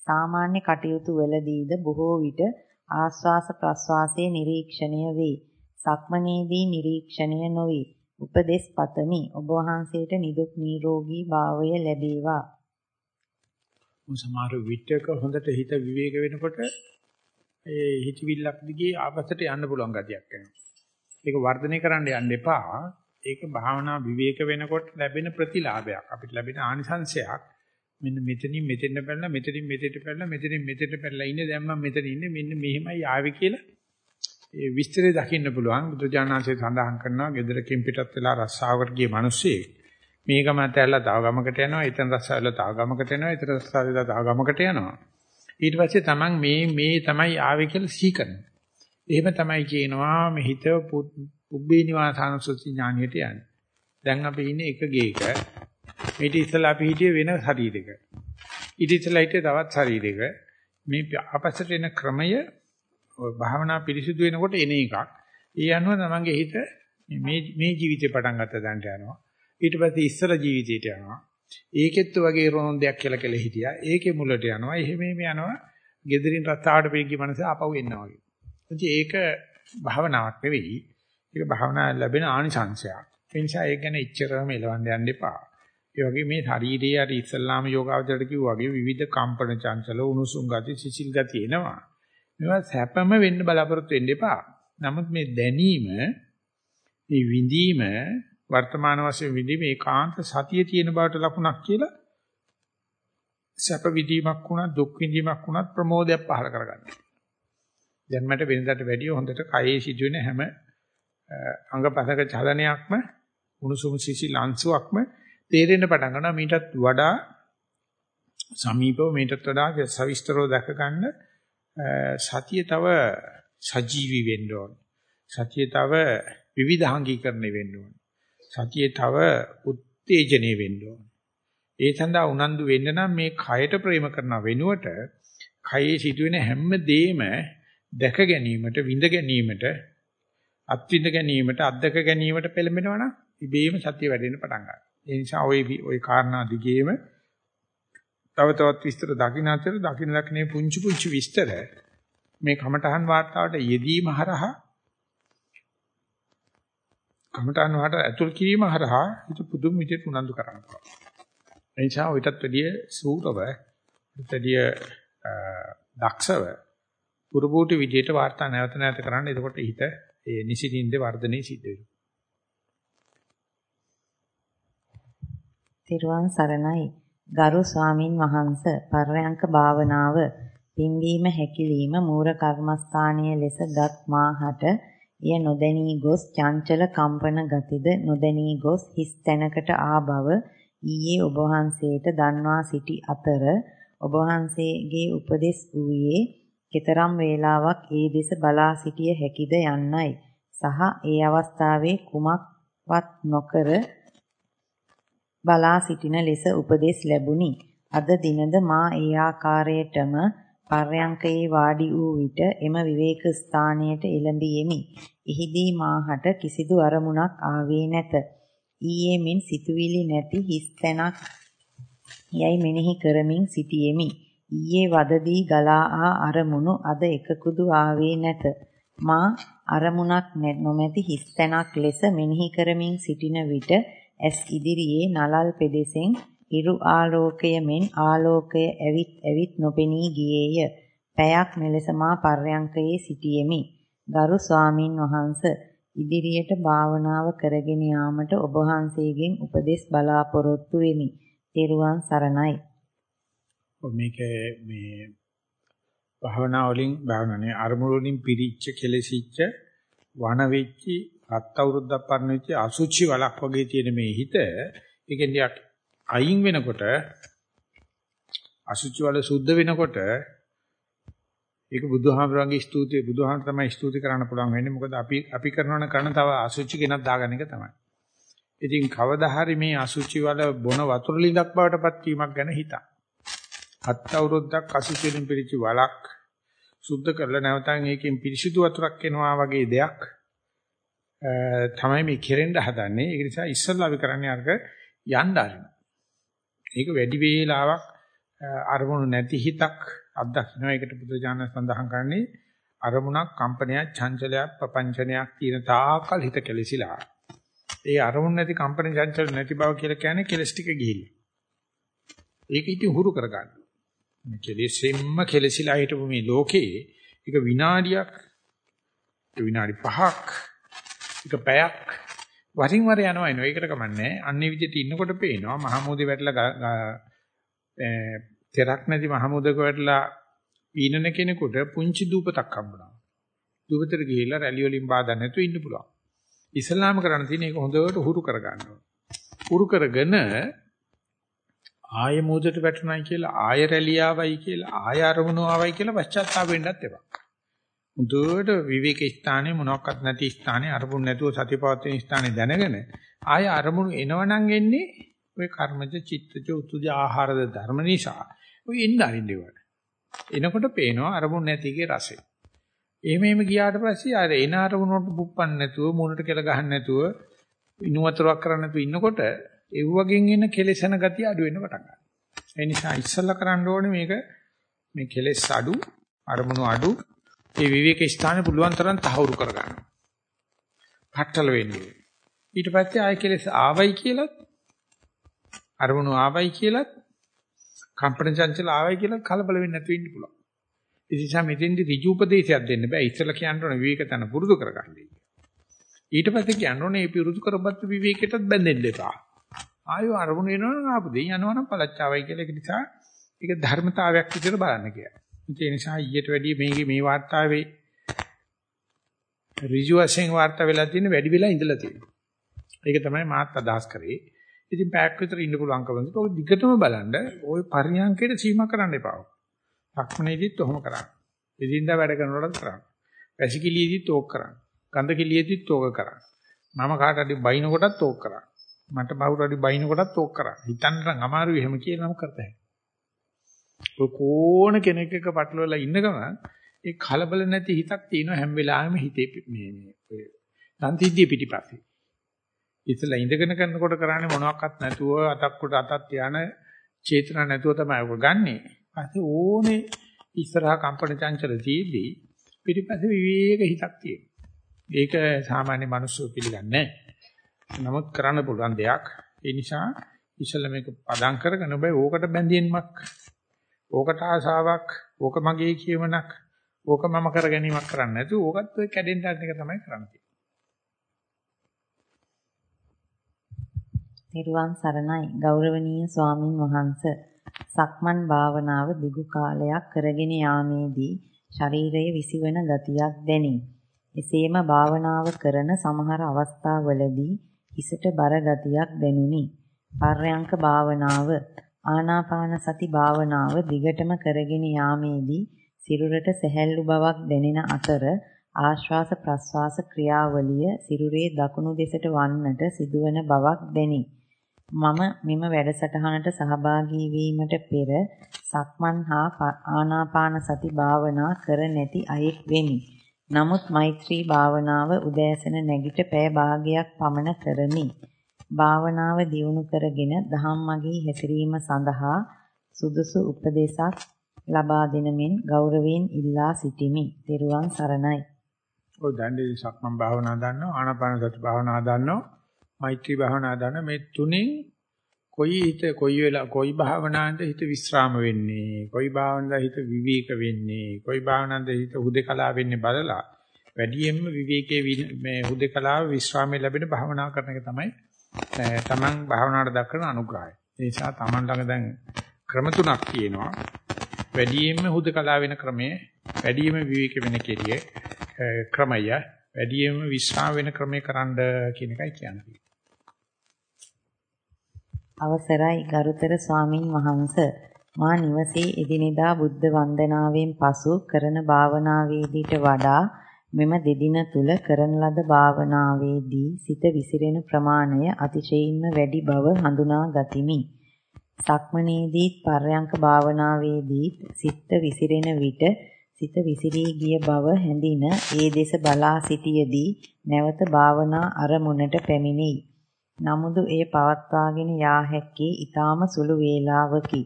Speaker 2: සාමාන්‍ය කටයුතු වලදීද බොහෝ විට ආස්වාස ප්‍රස්වාසයේ නිරීක්ෂණය වේ. සක්මනේදී නිරීක්ෂණය නොවේ. උපදේශ පතමි. ඔබ වහන්සේට නිදුක් නිරෝගී භාවය ලැබේවා.
Speaker 1: සමහර විටක හොඳට හිත විවේක වෙනකොට ඒ හිතවිල්ලක් දිගේ ආපස්සට යන්න පුළුවන් ගතියක් එනවා. ඒක වර්ධනය කරන්න යන්න එපා. ඒක භාවනා විවේක වෙනකොට ලැබෙන ප්‍රතිලාභයක්. අපිට ලැබෙන ආනිසංශයක්. මෙන්න මෙතනින් මෙතෙන්ට පැනලා මෙතනින් මෙතෙන්ට පැනලා මෙතනින් මෙතෙන්ට පැනලා ඉන්නේ දැන් මම මෙතන ඉන්නේ මෙන්න මෙහෙමයි ආවේ කියලා ඒ විස්තරය දකින්න පුළුවන් බුදුජානනාංශය සඳහන් කරනවා ගෙදරකින් පිටත් වෙලා රස්සාවකට ගිය මිනිස්සේ මේ ගම ඇතැල්ලා තව ගමකට යනවා එතන රස්සාවල තව ගමකට යනවා ඊතර රස්සාවල තව ගමකට යනවා ඊට පස්සේ Taman මේ මේ තමයි ආවේ කියලා සීකරන එහෙම තමයි කියනවා මේ හිත පුබ්බේ නිවාසානුසති ඥානියට යන්නේ දැන් අපි ඉන්නේ එක ගේක ඊට ඉස්සලා අපි හිටියේ වෙන ශරීරයක. ඊට ඉස්සලා හිටියේ තවත් ශරීරයක. මේ අපසට එන ක්‍රමය භාවනා පිරිසිදු වෙනකොට එන එකක්. ඒ අනුව තමන්ගේ හිත මේ මේ ජීවිතේ පටන් ගත්ත දැනට යනවා. ඊට පස්සේ ඉස්සර ජීවිතයට යනවා. ඒකෙත් වගේ රොන්දයක් කියලා කියලා හිටියා. ඒකේ මුලට යනවා. එහෙම එහෙම යනවා. gedirin රස්සාවට පිළිගි මනස ආපහු එනවා වගේ. ඉතින් ඒක භාවනාවක් නෙවෙයි. ඒක භාවනා ලැබෙන ආනිසංශයක්. ඒ නිසා ඒක ගැන ඉච්චරම එලවන්න යන්න එපා. ඒ වගේ මේ ශරීරයේ අර ඉස්ලාම යෝගාවචරයට කිව්වා වගේ විවිධ කම්පන චංචල උණුසුම් ගති සිසිල් ගති එනවා. මේවා සැපම වෙන්න බලාපොරොත්තු වෙන්න එපා. නමුත් මේ දැනීම මේ විඳීම වර්තමාන වශයෙන් විඳීම ඒකාන්ත සතිය තියෙන බවට ලකුණක් කියලා සැප විඳීමක් වුණත් දුක් විඳීමක් වුණත් ප්‍රමෝදයක් පහල කරගන්න. දැන් මට වෙනදාට වැඩිය හොඳට කයේ සිදුවෙන හැම අංගපසක චලනයක්ම උණුසුම් සිසිල් අංශුවක්ම තේරෙන්න පටන් ගන්නවා මීටත් වඩා සමීපව මීටත් වඩා සවිස්තරව දැක ගන්න සතිය තව සජීවී වෙන්න ඕන. සතිය තව විවිධාංගීකරණය වෙන්න ඕන. සතිය තව උත්තේජනය වෙන්න ඕන. ඒ සඳහා උනන්දු වෙන්න නම් මේ කයට ප්‍රේම කරන වෙනුවට කයේ සිදුවෙන හැම දෙයක්ම දැක ගැනීමට විඳ ගැනීමට අත්විඳ ගැනීමට අත්දක ගැනීමට පෙළඹෙනවා නම් ඉබේම සතිය වැඩෙන්න පටන් ගන්නවා. ඒ නිසා ওই ওই කාරණා දිගේම තව තවත් විස්තර දකින්න අතර දකින්න දකින්නේ පුංචි පුංචි විස්තර මේ කමඨහන් වාර්තාවට යෙදීම හරහා කමඨහන් වාර්තාවට ඇතුල් කිරීම හරහා හිත පුදුම විදිහට උනන්දු කරනවා. ඒ නිසා ඔයිටත් වැඩිය සූරව වැඩිය දක්ෂව පුරුබූටි විදිහට වාර්තා නැවත නැවත කරන්න. එතකොට හිත ඒ නිසින්ින්ද වර්ධනයේ සිද්ධ වෙනවා.
Speaker 2: තෙරුවන් සරණයි ගරු ස්වාමින් වහන්ස පර්යංක භාවනාව පිම්බීම හැකිලිම මූල කර්මස්ථානීය ලෙස ගත් මාහට එය නොදැනී ගොස් චංචල කම්පන ගතිද නොදැනී ගොස් හිස් තැනකට ආ බව ඊයේ ඔබ වහන්සේට දන්වා සිටි අතර ඔබ වහන්සේගේ උපදෙස් වූයේ කතරම් වේලාවක් ඒ දෙස බලා සිටිය හැකිද යන්නයි සහ ඒ අවස්ථාවේ කුමක් වත් නොකර බලා සිටින ලෙස උපදෙස් ලැබුණි. අද දිනද මා ඒ ආකාරයටම පර්යංකයේ වාඩි වූ විට එම විවේක ස්ථානයට එළඹියෙමි. එහිදී මාහට කිසිදු අරමුණක් ආවේ නැත. ඊයේ මින් සිතුවිලි නැති හිස් තැනක් යයි මෙනෙහි කරමින් සිටියෙමි. ඊයේ වදදී ගලා ආ අරමුණු අද එකකුදු ආවේ නැත. මා අරමුණක් නොමැති හිස් තැනක් ලෙස මෙනෙහි කරමින් සිටින විට ඇස් ඉදිරියේ නලල් පෙදෙසෙන් ඉරු ආලෝකය මෙන් ආලෝකය ඇවිත් ඇවිත් නොපෙනී ගියේය. පැයක් මෙලෙස මා පර්යංකයේ සිටියෙමි. ගරු ස්වාමින් වහන්ස ඉදිරියට භාවනාව කරගෙන යාමට ඔබ වහන්සේගෙන් උපදෙස් බලාපොරොත්තු වෙමි. තෙරුවන් සරණයි.
Speaker 1: මේක මේ භාවනා වලින් භාවනානේ අරමුණු වලින් පිරිච්ච කෙලෙසිච්ච වන වෙච්චි අත් අවුරුද්දක් පරණ වෙච්ච අසුචි වලක් වගේ තියෙන මේ හිත ඒකෙන් ටිකක් අයින් වෙනකොට අසුචි වල සුද්ධ වෙනකොට ඒක බුදුහාමරංගේ ස්තුතිය බුදුහාම තමයි ස්තුති කරන්න පුළුවන් වෙන්නේ මොකද අපි අපි කරනවන කරන තව අසුචි කෙනක් දාගන්න එක තමයි. ඉතින් කවදා හරි මේ අසුචි වල බොන වතුර ලිඳක් බවටපත් වීමක් ගැන හිතා. හත් අවුරුද්දක් අසුචි වලින් පිරිච්ච වලක් සුද්ධ කරලා නැවතන් ඒකෙන් පිරිසිදු වතුරක් එනවා වගේ දෙයක් තමයි මේ කෙරෙන්න හදන්නේ. ඒ නිසා ඉස්සල්ලා අපි කරන්නේ අරක යන්න ආරින. ඒක වැඩි වේලාවක් අරමුණු නැති හිතක් අත්දකින්න ඒකට බුදුජානක සඳහන් කරන්නේ අරමුණක් කම්පනයක් චංචලයක් ප්‍රපංචනයක් තියෙන තාකල් හිත කෙලසිලා. ඒ අරමුණ නැති කම්පන චංචල නැති බව කියලා කියන්නේ කෙලස් ටික ගිහිල්ලා. ඒක ඉතින් හුරු කරගන්න. මේ කෙලෙසෙම්ම කෙලසිලා හිටපු මේ ලෝකේ එක විනාඩියක් විනාඩි 5ක් එක පැයක් වරින් වර යනවා එනවා. ඒකට කමන්නේ. අන්නේ විදිහට ඉන්නකොට පේනවා මහමෝදේ වැටලා තෙරක් නැති මහමුදක වැටලා පීනන කෙනෙකුට පුංචි දූපතක් හම්බුනවා. දූපතට ගිහිල්ලා රැලි වලින් බාධා නැතුව ඉන්න පුළුවන්. ඉස්ලාම කරන්න තියෙන එක හොඳට හුරු කර ගන්නවා. හුරු කරගෙන ආය මොහොතට වැටුණයි කියලා ආය රැලියාවයි කියලා ආය අරමුණු ආවයි කියලා පශ්චාත්තාප වෙන්නත් එපා. මුදුවට විවේක ස්ථානේ මොනක්වත් නැති ස්ථානේ අරමුණු නැතුව සතිපවත්වන ස්ථානේ දැනගෙන ආය අරමුණු එනවනම් එන්නේ ඔය කර්මජ චිත්තජ උතුජ ආහාරද ධර්ම නිසා ඔය එන්න අරින්න ඒවට. එනකොට පේනවා අරමුණ නැතිගේ රසය. එහෙම එහෙම ගියාට පස්සේ අර එන අරමුණට පුප්පන්න නැතුව මුණට කෙල ගහන්න නැතුව ඉනු වතුරක් කරන්න නැතුව ඉන්නකොට ඒ වගේ එන කෙලෙසන ගතිය අඩු වෙන්න පටන් ගන්නවා. ඒ නිසා ඉස්සල්ලා කරන්න ඕනේ මේක මේ කෙලෙස් අඩු අරමුණු අඩු ඒ විවේක ස්ථාන පුළුවන් තරම් තහවුරු කරගන්න. පట్టල වෙන්නේ. ඊට පස්සේ ආය කෙලෙස් ආවයි කියලත් අරමුණු ආවයි කියලත් කම්පන චංචල ආවයි කියලා කලබල වෙන්නේ නැතුව ඉන්න පුළුවන්. ඒ නිසා මෙතෙන්දි ඍජු උපදේශයක් දෙන්න බෑ. ඉස්සලා කියන්න ඕනේ විවේක තන පුරුදු කරගන්න. ඊට පස්සේ කියන්න ඕනේ මේ පුරුදු කරපත් විවේකයටත් බැඳෙන්න එපා. ආයෝ අරමුණ එනවනම් ආපු දෙයි යනවනම් පළච්චාවයි කියලා ඒක නිසා ඒක ධර්මතාවයක් විදිහට බලන්න කියලා. ඒ නිසා ඊට වැඩිය මේකේ මේ වාර්තාවේ ඍජු වශයෙන් වාර්තා වෙලා තියෙන වැඩි වෙලා ඉඳලා තියෙනවා. ඒක තමයි මාත් අදහස් කරේ. ඉතින් පැයක් විතර ඉන්න පුළුවන්කම තියෙනවා. ඔය දිගටම බලන්න ওই පරිණාමකයට සීමා කරන්න එපා. ලක්ෂණෙදිත් ඔහොම කරන්න. එදින්දා වැඩ කරනකොටත් කරන්න. වැසිකිළියෙදිත් ඕක කරන්න. ගඳ කිළියෙදිත් ඕක කරන්න. මම කාට හරි බයින කොටත් ඕක කරන්න. මට බවුරු හරි බයින කොටත් ඕක කරන්න. හිතන්න නම් අමාරුයි එහෙම කියලාම කරතයි. ඔය කෝණ කෙනෙක් එක්ක පටලවලා ඉන්න ගමන් ඒ කලබල නැති හිතක් තියෙන හැම වෙලාවෙම හිතේ මේ මේ ඔය දන්තිද්දිය පිටිපස්සේ. ඉතලා ඉඳගෙන කරනකොට කරන්නේ මොනවත් නැතුව අතක් උඩ අතක් තියාන චේතන නැතුව තමයි ඔක ගන්නෙ. පස්සේ ඕනේ ඉස්සරහා කම්පන චංචල තියෙද්දී පිටිපස්සේ විවේක හිතක් තියෙනවා. ඒක සාමාන්‍ය මිනිස්සු පිළිගන්නේ නමුත් කරන්න පුළුවන් දෙයක්. ඒ නිසා ඉස්සෙල්ලා මේක පදම් කරගෙන බෑ ඕකට බැඳීමක්. ඕකට ආසාවක්, ඕක මගේ කියමනක්, ඕක මම කර ගැනීමක් කරන්නේ නැතුව ඕකත් ඔය කැඩෙන්න යන එක තමයි කරන්නේ.
Speaker 2: නිර්වාන් සරණයි ගෞරවනීය ස්වාමින් වහන්ස සක්මන් භාවනාව දිගු කාලයක් කරගෙන යාමේදී ශරීරයේ විසිවන ගතියක් දැනේ. එසේම භාවනාව කරන සමහර අවස්ථාවලදී හිසට බර ගතියක් දැනුනි. පර්යංක භාවනාව ආනාපාන සති භාවනාව දිගටම කරගෙන යාමේදී සිරුරට සැහැල්ලු බවක් දැනෙන අතර ආශ්වාස ප්‍රශ්වාස ක්‍රියාවලිය සිරුරේ දකුණු දෙසට වන්නට සිදුවන බවක් දැනේ. මම මෙම වැඩසටහනට සහභාගී වීමට පෙර සක්මන් හා ආනාපාන සති භාවනා කර නැති අයෙක් වෙමි. නමුත් මෛත්‍රී භාවනාව උදෑසන නැගිට පැය භාගයක් පමණ කරමි. භාවනාව දියුණු කරගෙන ධම්මගී හැසිරීම සඳහා සුදුසු උපදේශක් ලබා දෙන මෙන් ගෞරවයෙන් ඉල්ලා සිටිමි. ත්වන් සරණයි.
Speaker 1: ඔය දණ්ඩේ සක්මන් භාවනා දන්නවා ආනාපාන සති භාවනා දන්නවා මෛත්‍රී භාවනා දන්නවා මේ තුනේ කොයි හිත කොයි වෙලා කොයි භාවනාවෙන්ද හිත විස්්‍රාම වෙන්නේ කොයි භාවනාවෙන්ද හිත විවේක වෙන්නේ කොයි භාවනාවෙන්ද හිත හුදේකලා වෙන්නේ බලලා වැඩියෙන්ම විවේකයේ මේ හුදේකලාව විස්්‍රාමයේ ලැබෙන භාවනා කරන එක තමයි තමන් භාවනාවට දක්වන අනුග්‍රහය. ඒ නිසා තමන් ළඟ දැන් ක්‍රම තුනක් තියෙනවා. වැඩියෙන්ම හුදේකලා වෙන ක්‍රමය, වැඩියෙන්ම විවේක වෙන කෙලිය ක්‍රමය, වැඩියෙන්ම විස්්‍රාම වෙන ක්‍රමය කරන්න කියන එකයි කියන්නේ.
Speaker 2: අවසරයි ගරුතර ස්වාමින් වහන්ස මා නිවසේ එදිනෙදා බුද්ධ වන්දනාවෙන් පසු කරන භාවනාවේදීට වඩා මෙම දෙදින තුල කරන ලද භාවනාවේදී සිත විසිරෙන ප්‍රමාණය අතිශයින්ම වැඩි බව හඳුනා ගතිමි. සක්මනේදීත් පර්යංක භාවනාවේදීත් සිත විසිරෙන විට සිත විසිරී ගිය බව හැඳින ඒ දෙස බලා සිටියේදී නැවත භාවනා අරමුණට පැමිණෙයි. නමුදු එය පවත්වාගෙන යා හැක්කේ ඊටාම සුළු වේලාවකි.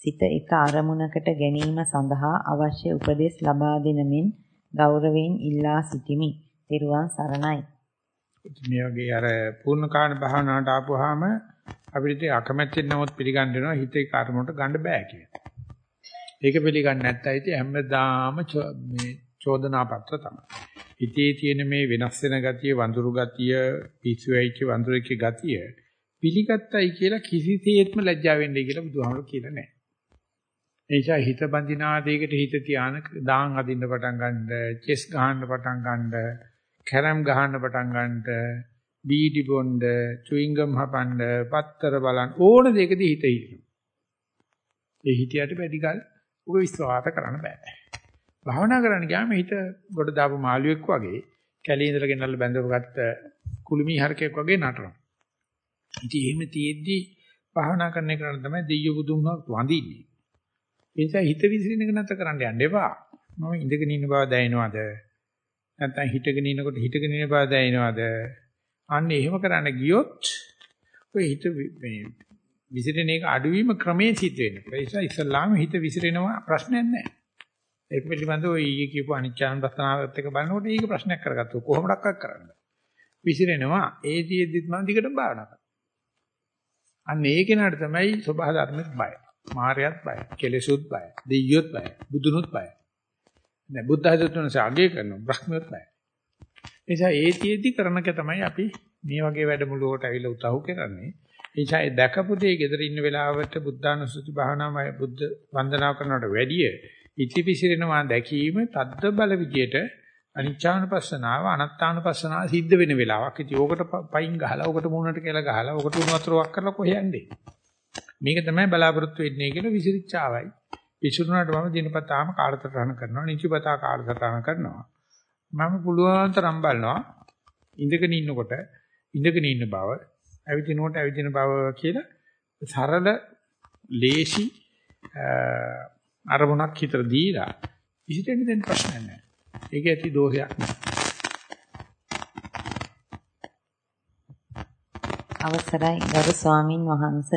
Speaker 2: සිත එක අරමුණකට ගැනීම සඳහා අවශ්‍ය උපදෙස් ලබා දෙන මෙන් ගෞරවයෙන් ඉල්ලා සිටිමි. ත්වන් සරණයි.
Speaker 1: මේ වගේ අර පූර්ණ කාණ භාවනාවට ආපුවාම අපිට අකමැත්තෙන් නමුත් පිළිගන්න වෙනවා හිතේ කර්මකට ගන්න බෑ කියලා. ඒක පිළිගන්නේ නැත්නම් ඉතින් හැමදාම මේ චෝදනා පත්‍ර තමයි. හිතේ තියෙන මේ වෙනස් වෙන ගතිය, වඳුරු ගතිය, පිස්සු වෙයිච්ච වඳුරෙක්ගේ ගතිය පිළිගත්තයි කියලා කිසිසේත්ම ලැජ්ජා වෙන්නේ කියලා බුදුහාමුදුරුවෝ කියලා නැහැ. ඒ නිසා හිත බඳිනාදයකට හිත තියාන දාන් අදින්න පටන් ගන්නද, චෙස් ගහන්න පටන් ගන්නද, කැරම් ගහන්න පටන් ගන්නද, බීඩි බොන්න, චුයින්ගම් හපන්න, පත්තර බලන්න ඕන දෙයකදී හිත හිටිනවා. ඒ හිතියට වැඩි කල ඔබ විශ්වාස කරන්න බෑ. භාවනා කරන්න ගියාම හිත ගොඩ දාපු මාළුවෙක් වගේ කැලේ ඉඳලා ගෙනල්ලා බැඳව ගත්ත කුළුමි හරකෙක් වගේ නටනවා. ඉතින් එහෙම තියෙද්දි භාවනා කරන එක තමයි දෙයියෝ බුදුන්වත් වඳින්නේ. ඒ නිසා හිත විසිරෙන එක නැතර කරන්න යන්න එපා. මම ඉඳගෙන ඉන්න බව දැනෙනවද? නැත්නම් හිටගෙන ඉන්නකොට හිටගෙන ඉන්න බව දැනෙනවද? අන්න එහෙම කරන්න ගියොත් ඔය හිත මේ විසිරෙන එක අඩුවීම ක්‍රමයේ සිද්ධ වෙනවා. ඒ නිසා ඉස්සල්ලාම හිත විසිරෙනවා ප්‍රශ්නයක් නැහැ. ඒක පිළිබඳව ඊයේ කියපු අනිච්චාන ප්‍රස්තාවවත් එක බලනකොට ඒක ප්‍රශ්නයක් කරගත්තා. කොහොමඩක්වත් කරන්න. විසිරෙනවා. ඒ දිෙද්දිත් මම දිගටම භාවනා කරනවා. අන්න ඒ කෙනාට තමයි සබහා ධර්මෙත් බය. මායයත් බය. කෙලෙසුත් බය. දෙයියොත් බය. බුදුනුත් බය. දැන් බුද්ධ හදතුනස අගය කරනවා. බ්‍රහ්මියොත් බය. එනිසා ඒ තියේදී කරනක තමයි අපි මේ වගේ වැඩමුළුවකට ඇවිල්ලා උතහු කරන්නේ. එනිසා ඒ දැකපු දේ gedara ඉන්න වෙලාවට බුද්ධානුස්සති භාවනාවයි බුද්ධ වන්දනාව කරනවට වැඩිය ඉතිපිසිරෙනවා දැකීම තද්ද බල විදියට අනිච්චානුපස්සනාව අනත්තානුපස්සනාව සිද්ධ වෙන වෙලාවක්. ඉතින් ඕකට පයින් ගහලා ඕකට මුණට කියලා ගහලා ඕකට උණු වතුරක් කරලා කොහෙ යන්නේ? මේක තමයි බලාපොරොත්තු වෙන්නේ කියලා විසිරිච්චාවයි. විසිරුණාට මම දිනපතාම කාලසටහන කරනවා, නිචිපතා කාලසටහන කරනවා. මම පුළුවන් තරම් බලනවා ඉඳගෙන ඉන්නකොට ඉඳගෙන ඉන්න බව, ඇවිදිනකොට ඇවිදින බව කියලා සරල ලේසි අරමුණක් හිතට දීලා විසිටෙන්න දෙන්න ප්‍රශ්නයක් නැහැ. ඒක ඇති දෝෂයක් නෑ.
Speaker 2: අවසරයි ගරු ස්වාමින් වහන්ස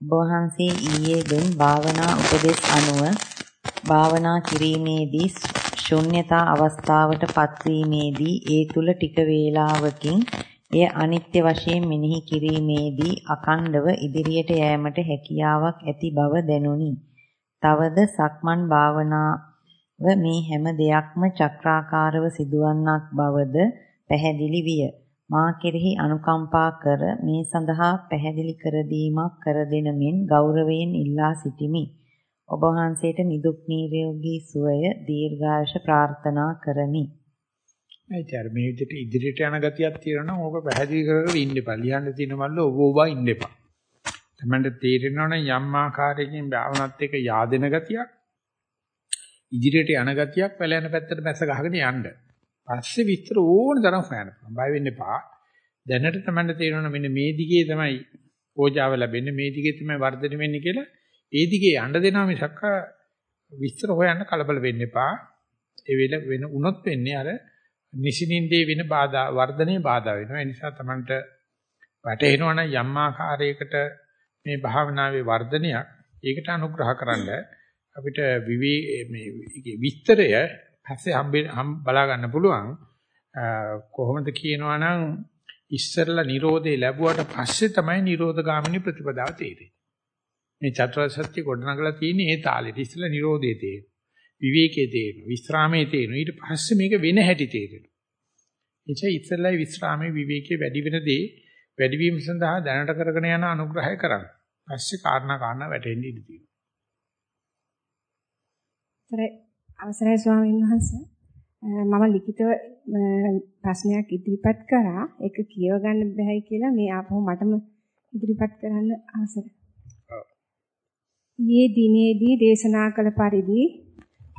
Speaker 2: ඔබ වහන්සේ ඊයේ දුන් භාවනා උපදෙස් අනුව භාවනා කිරීමේදී ශුන්්‍යතා අවස්ථාවට පත්වීමේදී ඒ තුල ටික වේලාවකින් එය අනිත්‍ය වශයෙන් මෙනෙහි කිරීමේදී අකණ්ඩව ඉදිරියට යෑමට හැකියාවක් ඇති බව දැනුනි. තවද සක්මන් භාවනාව මේ හැම දෙයක්ම චක්‍රාකාරව සිදුවන්නක් බවද පැහැදිලි විය. මා කෙරෙහි අනුකම්පා කර මේ සඳහා පැහැදිලි කර දීමක් කර දෙන මෙන් ගෞරවයෙන් ඉල්ලා සිටිමි. ඔබ වහන්සේට නිදුක් නිරෝගී සුවය දීර්ඝායුෂ ප්‍රාර්ථනා කරමි.
Speaker 1: ඒතර මේ විදිහට ඉදිරියට යන ගතියක් තියෙනවා ඕක පැහැදිලි කර කර ඉන්න එපා. ලියන්න තියෙන මල්ල ඔබ ඔබ ඉන්න එපා. තමන්ට තේරෙනවනම් යම් ආකාරයකින් භාවනත් එක්ක yaadena ගතියක් ඉදිරියට යන ගතියක් පැල යන පැත්තට බැස ගහගෙන යන්න. පස්සේ විස්තර ඕන තරම් හොයන්න පුළුවන්. බය වෙන්න එපා. දැනට තමයි තේරෙනවා මෙන්න මේ දිගේ තමයි ඕජාව ලැබෙන්නේ මේ දිගේ තමයි වර්ධනය වෙන්නේ කියලා ඒ දිගේ යන්න දෙනවා මිසක් විස්තර හොයන්න කලබල වෙන්න එපා. ඒ වෙල වෙන උනොත් වෙන්නේ අර නිසිනින්දේ වෙන බාධා වර්ධනයේ බාධා වෙනවා. ඒ නිසා Tamanට වැටෙනවා නම් යම් ආකාරයකට මේ භාවනාවේ වර්ධනයක් ඒකට අනුග්‍රහ කරන්න අපිට විවි මේ විස්තරය පස්සේ හම් බලා ගන්න පුළුවන් කොහොමද කියනවා නම් ඉස්සරලා Nirodhe ලැබුවට පස්සේ තමයි Nirodha ගාමිනී ප්‍රතිපදාව තේරෙන්නේ. මේ චතුරාර්ය සත්‍ය ගොඩනගලා තියෙන්නේ ඒ තාලෙට. ඉස්සරලා Nirodhe තේරෙනවා. විවේකයේ තේරෙනවා. විස්රාමයේ තේරෙනවා. ඊට පස්සේ මේක වෙන හැටි තේරෙනවා. එනිසා ඉස්සරලා විස්රාමයේ විවේකයේ වැඩි වෙන දේ වැඩි වීම සඳහා දැනට කරගෙන යන අනුග්‍රහය කරන්න. පස්සේ කාරණා කාරණා වැටෙන්න ඉඩ
Speaker 5: තියෙනවා. අවසරයි ස්වාමීන් වහන්සේ. මම ලිඛිතව ප්‍රශ්නයක් ඉදිරිපත් කරා. ඒක කියව ගන්න බැහැයි කියලා මේ ආපහු මටම ඉදිරිපත් කරන්න අවසරයි. ඊයේ දිනේදී දේශනා කළ පරිදි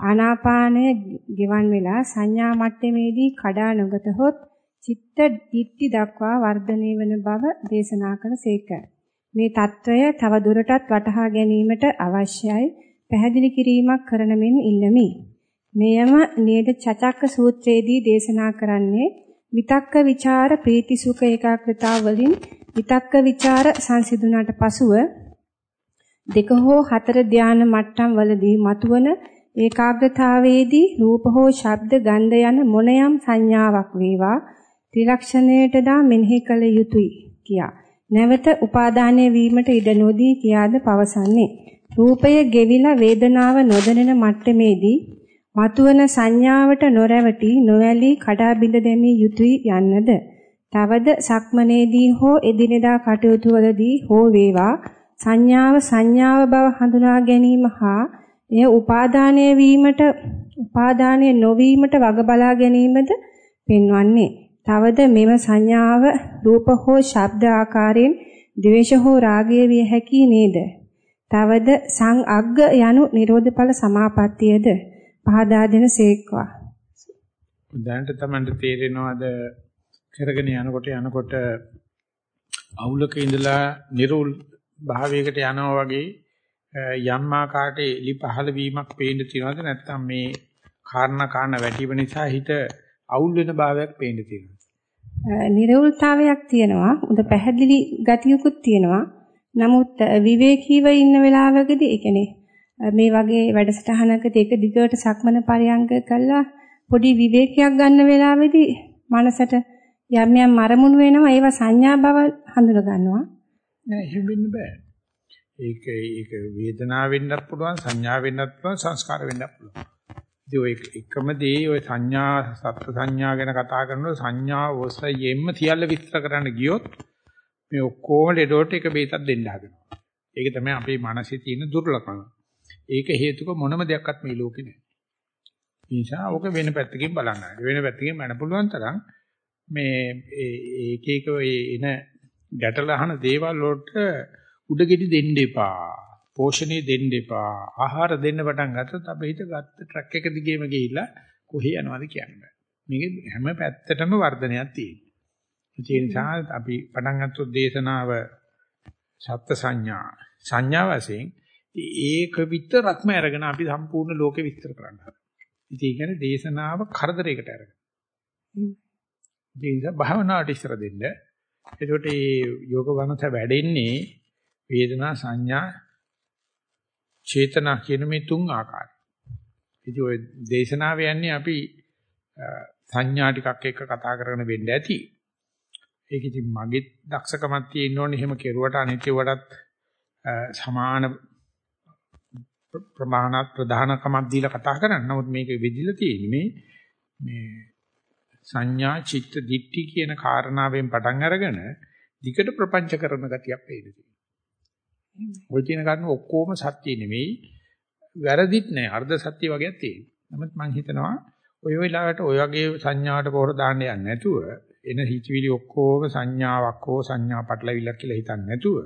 Speaker 5: ආනාපානය ගෙවන් වෙලා සංඥා මට්ටමේදී කඩා නොගතහොත් චිත්ත දිට්ටි දක්වා වර්ධනය වන බව දේශනා කළසේක. මේ తত্ত্বය තව දුරටත් වටහා ගැනීමට අවශ්‍යයි පැහැදිලි කිරීමක් කරන මෙන් ඉල්ලමි. මෙයම නේද චචක්ක සූත්‍රයේදී දේශනා කරන්නේ විතක්ක ਵਿਚාර ප්‍රීති සුඛ ඒකාග්‍රතාව වලින් විතක්ක ਵਿਚාර සංසිඳුණාට පසුව දෙක හෝ හතර ධානය මට්ටම් වලදී මතුවන ඒකාග්‍රතාවයේදී රූප හෝ ශබ්ද ගන්ධ යන මොනයම් සංඥාවක් වේවා ත්‍රිලක්ෂණයට දා මෙනෙහි කළ යුතුය කියා. නැවත උපාදානය වීමට ඉඩ නොදී කියාද පවසන්නේ. රූපය ගෙවිලා වේදනාව නොදැනෙන මට්ටමේදී මතුවන සංඥාවට නොරැවටි නොඇලී කඩා බිඳ දැමිය යුතුය යන්නද. තවද සක්මනේදී හෝ එදිනෙදා කටයුතු වලදී හෝ වේවා සංඥාව සංඥාව බව හඳුනා ගැනීම හා එය උපාදානය වීමට උපාදානය නොවීමට වග බලා ගැනීමද පෙන්වන්නේ. තවද මෙම සංඥාව රූප හෝ ශබ්ද ආකාරයෙන් ද්වේෂ හෝ රාගය විය හැකි නේද? තවද සං අග්ග යනු නිරෝධඵල සමාපත්තියද පහදා දෙන සේක්වා.
Speaker 1: දැනට තමයි තේරෙනවද කරගෙන යනකොට යනකොට අවුලක ඉඳලා නිරෝල් භාවයකට යනවා වගේ යම් ආකාරයට එලි පහළ වීමක් පේන්න තියෙනවද නැත්නම් මේ කාරණා කාරණා වැටීම නිසා හිත අවුල් වෙන භාවයක් පේන්න තියෙනවා.
Speaker 5: නිර්වෘල්තාවයක් තියෙනවා. උද පැහැදිලි ගතියකුත් තියෙනවා. නමුත් විවේකීව ඉන්න වෙලාවකදී ඒ කියන්නේ මේ වගේ වැඩසටහනකදී එක දිගට සක්මන පරියංග කළා පොඩි විවේකයක් ගන්න වෙලාවේදී මනසට යම් යම් අරමුණු වෙනවා ඒවා සංඥා බව හඳුන ගන්නවා.
Speaker 1: නෑ එහෙම වෙන්න බෑ. ඒක ඒක වේදනාව වෙන්නත් පුළුවන් සංඥා වෙන්නත් පුළුවන් සංස්කාර වෙන්නත් පුළුවන්. ඉතින් ඔය එකම දේ ඔය සංඥා සත්‍ය සංඥා ගැන කතා කරනකොට සංඥා ඔසයෙන්ම සියල්ල විස්තර කරන්න ගියොත් මේ ඔක්කොම ලෙඩට එක බේතක් දෙන්න හදනවා. ඒක තමයි අපේ මනසේ තියෙන දුර්ලභකම. ඒක හේතුක මොනම දෙයක්වත් මේ ලෝකේ නැහැ. ඒ නිසා ඕක වෙන පැත්තකින් බලන්න. වෙන පැත්තකින් මන පුළුවන් තරම් මේ ඒක එක එන ගැටලහන දේවල් වලට උඩගෙඩි දෙන්න එපා. පෝෂණය දෙන්න එපා. ආහාර දෙන්න පටන් ගත්තොත් අපේ හිත ගත්ත ට්‍රක් එක දිගේම ගිහිල්ලා කොහේ යනවද කියන්නේ. මේක හැම පැත්තටම වර්ධනයක් තියෙනවා. ඒ නිසා අපි පටන් ගත්තොත් දේශනාව සත්ත්‍ය සංඥා සංඥා වශයෙන් ඒක විතරක්ම අරගෙන අපි සම්පූර්ණ ලෝකෙ විස්තර කරන්න හදනවා. ඉතින් ඒ කියන්නේ දේශනාව කරදරයකට අරගෙන. ඒ නිසා භාවනාවට ඉස්සර දෙන්න. එතකොට මේ යෝග වනස වැඩෙන්නේ වේදනා සංඥා චේතනා කියන මේ තුන් ආකාරය. ඉතින් ඔය දේශනාව යන්නේ අපි සංඥා ටිකක් එක්ක කතා කරගෙන වෙන්න ඇති. ඒක ඉතින් මගේ දක්ෂකමක් තියෙන්න ඕනේ එහෙම කෙරුවට අනිත්‍යවටත් සමාන ප්‍රමාණ ප්‍රධානකමක් දීලා කතා කරන්න. නමුත් මේක වෙදිලා තියෙන්නේ මේ මේ සංඥා චිත්ත දිට්ඨි කියන කාරණාවෙන් පටන් අරගෙන දිකට ප්‍රපංච කරන ගතියක් පේනවා. ඔය කියන කරුණු ඔක්කොම සත්‍ය නෙමෙයි. වැරදිත් නෑ. අර්ධ සත්‍ය වගේක් තියෙනවා. නමුත් මම හිතනවා ඔය වෙලාවට ඔය වගේ සංඥාවට පොර දාන්න යන්නේ නැතුව එන හිතවිලි ඔක්කොම සංඥාවක් හෝ සංඥා පටලවිල්ලක් කියලා හිතන්නේ නැතුව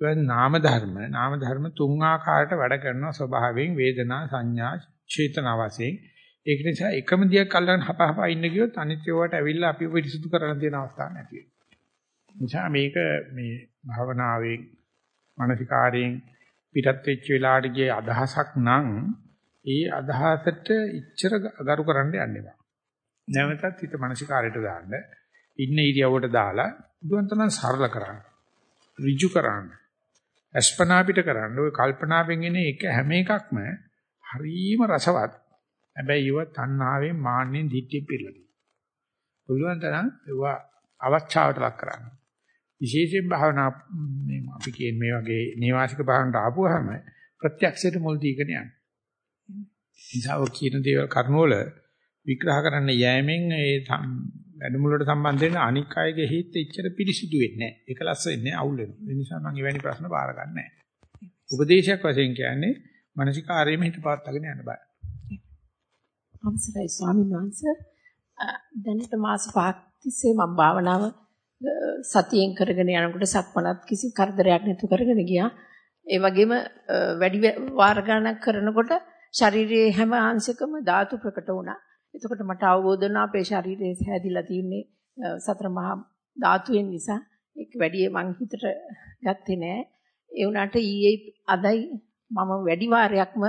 Speaker 1: ඒවා නාම ධර්ම නාම ධර්ම තුන් ආකාරයට වැඩ කරන ස්වභාවයෙන් වේදනා සංඥා චේතනා වශයෙන් ඒක නිසා එකම දියක් අල්ලගෙන හපහපා ඉන්න ගියොත් අනිත් ඒවාට ඇවිල්ලා අපිව පිරිසුදු කරන්න තියෙන අවස්ථා නැති වෙනවා. නිසා මේක මේ භවනාවෙන් මානසිකාරයෙන් පිටත් වෙච්ච වෙලාවට ගිය අදහසක් නම් ඒ අදහසට ඉච්ඡර ගරු කරන්න යන්න එපා. නැවතත් හිත මානසිකාරයට දාන්න ඉන්න ඉරියව්වට දාලා බුදුන්තන සරල කරන්න. ඍජු කරන්න. අස්පනා පිට කරන්න. ඔය කල්පනාවෙන් එන එක හැම එකක්ම හරීම රසවත්. හැබැයි ඒව තණ්හාවෙන් මාන්නෙන් දිට්ඨිය පිරලා පුළුවන් තරම් ඒවා අවස්ථාවට ලක් කරන්න. විශේෂයෙන් භාවනා මේ අපි කියන්නේ මේ වගේ නේවාසික භාවනට ආපුවාම ප්‍රත්‍යක්ෂයට මුල් දීගෙන යන්න. නිසා ඔය කියන දේවල් කර්ණවල විග්‍රහ කරන්න යෑමෙන් ඒ වැඩමුළුවට සම්බන්ධ වෙන අනික් අයගේ හිත එච්චර පිරිසිදු වෙන්නේ නැහැ. ඒකලස් වෙන්නේ අවුල් වෙනවා. ඒ නිසා මම එවැනි ප්‍රශ්න බාර ගන්න නැහැ. උපදේශයක් වශයෙන් කියන්නේ මානසිකාරයෙම හිත පාත්තගෙන යන්න බෑ.
Speaker 6: අවසරයි ස්වාමීන් වහන්සේ දැනට මාස පහක් තිස්සේ මම භාවනාව සතියෙන් කරගෙන යනකොට සක්මනත් කිසි කරදරයක් නැතුව කරගෙන ගියා. ඒ වගේම වැඩි වාර ගණනක් කරනකොට ශරීරයේ හැම අංශකම ධාතු ප්‍රකට වුණා. එතකොට මට අවබෝධ වුණා අපේ ශරීරය හැදිලා තියෙන්නේ සතර මහා ධාතුවෙන් නිසා ඒක වැඩි මං හිතට ගත්තේ නෑ. ඒ වුණාට ඊයේ අදයි මම වැඩි වාරයක්ම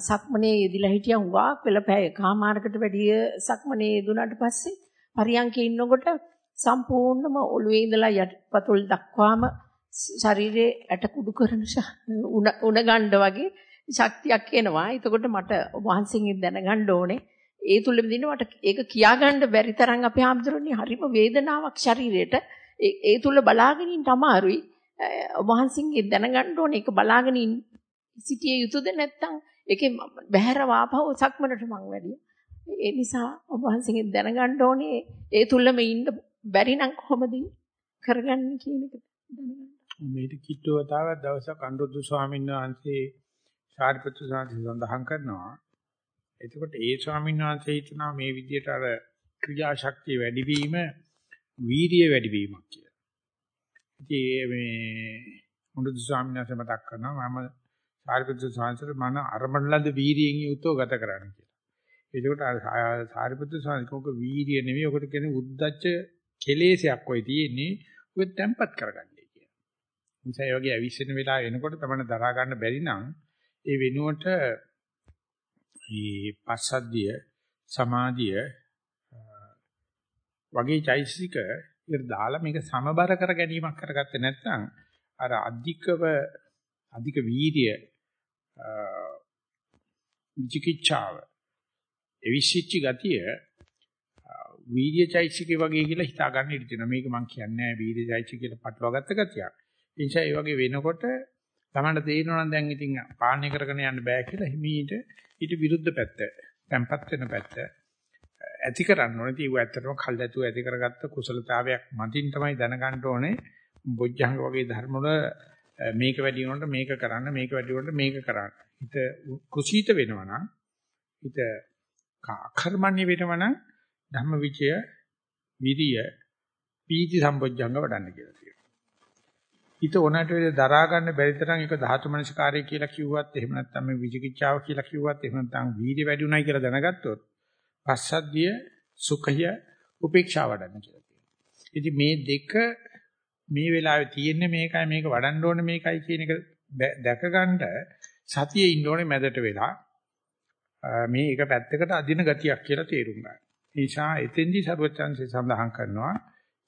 Speaker 6: සක්මනේ යෙදිලා හිටියා හුඟා පෙළපෑය කාමාරකට වැඩිය සක්මනේ යෙදුනාට පස්සේ පරියන්කේ ඉන්නකොට සම්පූර්ණම ඔළුවේ ඉඳලා යටිපතුල් දක්වාම ශරීරයේ ඇට කුඩු කරන උණ ගන්න වගේ ශක්තියක් එනවා. එතකොට මට වහන්සේගෙන් දැනගන්න ඕනේ ඒ තුල විඳින මට ඒක කියාගන්න බැරි තරම් අපේ ආම්දරුණි හරිම වේදනාවක් ශරීරයට ඒ තුල බලාගෙන ඉන්න අමාරුයි. වහන්සේගෙන් දැනගන්න ඕනේ ඒක බලාගෙන සිටිය යුතුද නැත්නම් ඒකේ බහැර වාපව සක්මනට මං වැඩිය. ඒ නිසා ඔබ වහන්සේගෙන් දැනගන්න ඕනේ ඒ තුලම ඉන්න බැරි නම් කොහොමද කරගන්නේ කියන එක දැනගන්න.
Speaker 1: මේක කිට්ටුවතාවක් දවසක් අනුරුද්ධ ස්වාමීන් වහන්සේ සාරිපුත්‍ර සාන්ති සඳහන් කරනවා. එතකොට ඒ ස්වාමීන් වහන්සේ හිතනවා මේ විදිහට අර ක්‍රියාශක්තිය වැඩිවීම වීරිය වැඩිවීමක් කියලා. ඉතින් මේ මුරුදු ස්වාමීන් වහන්සේ මතක් කරනවා මම සාරිපුත්‍ර සාන්තිට මන අරමුණලද වීරියෙන් යුතුව ගත කරන්න කියලා. එතකොට සාරිපුත්‍ර සාන්තිකෝක වීරිය නෙවෙයි ඔකට කියන්නේ උද්දච්ච කෙලේශයක් ඔය තියෙන්නේ ඔය තැම්පත් කරගන්නයි කියලා. නිසා ඒ වගේ අවිස්සෙන වෙලාව එනකොට තමයි දරා ගන්න බැරි නම් ඒ වෙනුවට මේ පස්සද්ධිය සමාධිය වගේ චෛතසික ඉර දාලා මේක සමබර කර ගැනීමක් කරගත්තේ නැත්නම් අර අධිකව අධික වීර්ය විචිකිච්ඡාව එවිසිච්ච ගතිය වීර්ය චෛතසිකේ වගේ කියලා හිතා ගන්න ඉඩ තියෙනවා මේක මම කියන්නේ නැහැ වීර්ය චෛතසික කියලා පටලවාගත්ත ගතියක් ඒ නිසා ඒ වගේ වෙනකොට තමන්ට තේරෙනවා නම් දැන් ඉතින් පාලනය කරගෙන යන්න බෑ කියලා හිමීට ඊට විරුද්ධ පැත්ත, tempat වෙන පැත්ත ඇති කරන්න ඕනේ. ඉතින් ඒක ඇත්තටම කල්ැතුව ඇති කරගත්ත කුසලතාවයක් මතින් තමයි දැනගන්න ඕනේ. බොජ්ජංග වගේ ධර්ම වල මේක වැඩි වුණොත් මේක කරන්න, මේක වැඩි වුණොත් මේක කරන්න. හිත කුසීත වෙනවා නම් හිත අකර්මණ්‍ය වෙනවා නම් ධම්මවිචය, විරිය, පීති සම්බොජ්ජංග වඩන්න කියලා. හිත ඕනට වෙලේ දරා ගන්න බැරි තරම් ඒක ධාතු මනසකාරය කියලා කිව්වත් එහෙම නැත්නම් මේ විචිකිච්ඡාව කියලා කිව්වත් එහෙම නැත්නම් වීර්ය වැඩි උනායි කියලා දැනගත්තොත් පස්සද්ධිය සුඛය උපේක්ෂාව වඩන්න කියලා කියනවා. ඉතින් මේ දෙක මේ වෙලාවේ තියෙන්නේ මේකයි මේක වඩන්න ඕනේ මේකයි කියන එක දැක ගන්න සතියේ ඉන්න ඕනේ මැදට වෙලා මේ එක පැත්තකට අදින ගතියක් කියලා තේරුම් ගන්න. ඒ නිසා එතෙන්දී සර්වචන්සේ සඳහන් කරනවා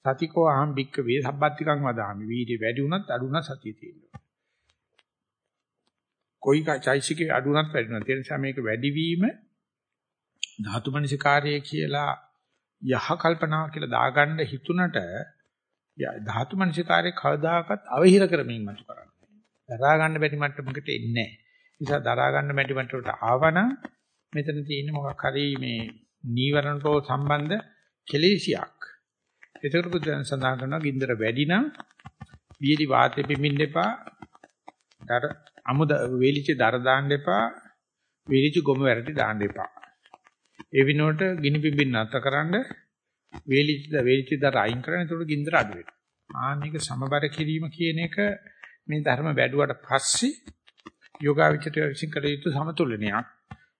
Speaker 1: සතිකෝ අහම් බික්ක වේ සබ්බත්තිකං වදාමි. වීර්ය වැඩි වුණත් අඩු වුණත් සතිය තියෙනවා. කොයි චෛසිකේ අඩු වුණත් වැඩි වුණත් ඒ නිසා මේක වැඩිවීම ධාතු මනසිකාර්යය කියලා යහ කල්පනා කියලා දාගන්න හිතුණට ධාතු මනසිකාර්යය කවදාකවත් අවහිර කරමින් මතු කරන්නේ. දරා ගන්න බැරි මට්ටමකට එන්නේ නැහැ. නිසා දරා ගන්න බැරි මට්ටමට ආවනම් මෙතන තියෙන්නේ මොකක් හරි මේ නීවරණට සම්බන්ධ කෙලෙසියක්. ඒකට බුදුන් සඳහන් කරනවා ගින්දර වැඩි නම් වියලි වාතෙ පිමින්න එපා. දර අමුද වේලිච්ච දර දාන්න එපා. වේලිච්ච ගොම වැරටි දාන්න එපා. ඒ විනෝට ගිනි පිඹින්න නැතකරන්න වේලිච්ච වේලිච්ච දර අයින් කරන ඒකට ගින්දර අඩු වෙනවා. ආනික සමබර කිරීම කියන එක මේ ධර්ම වැඩුවට පස්සේ යෝගාවිචිතය විසින් කළ යුතු සමතුලනයක්.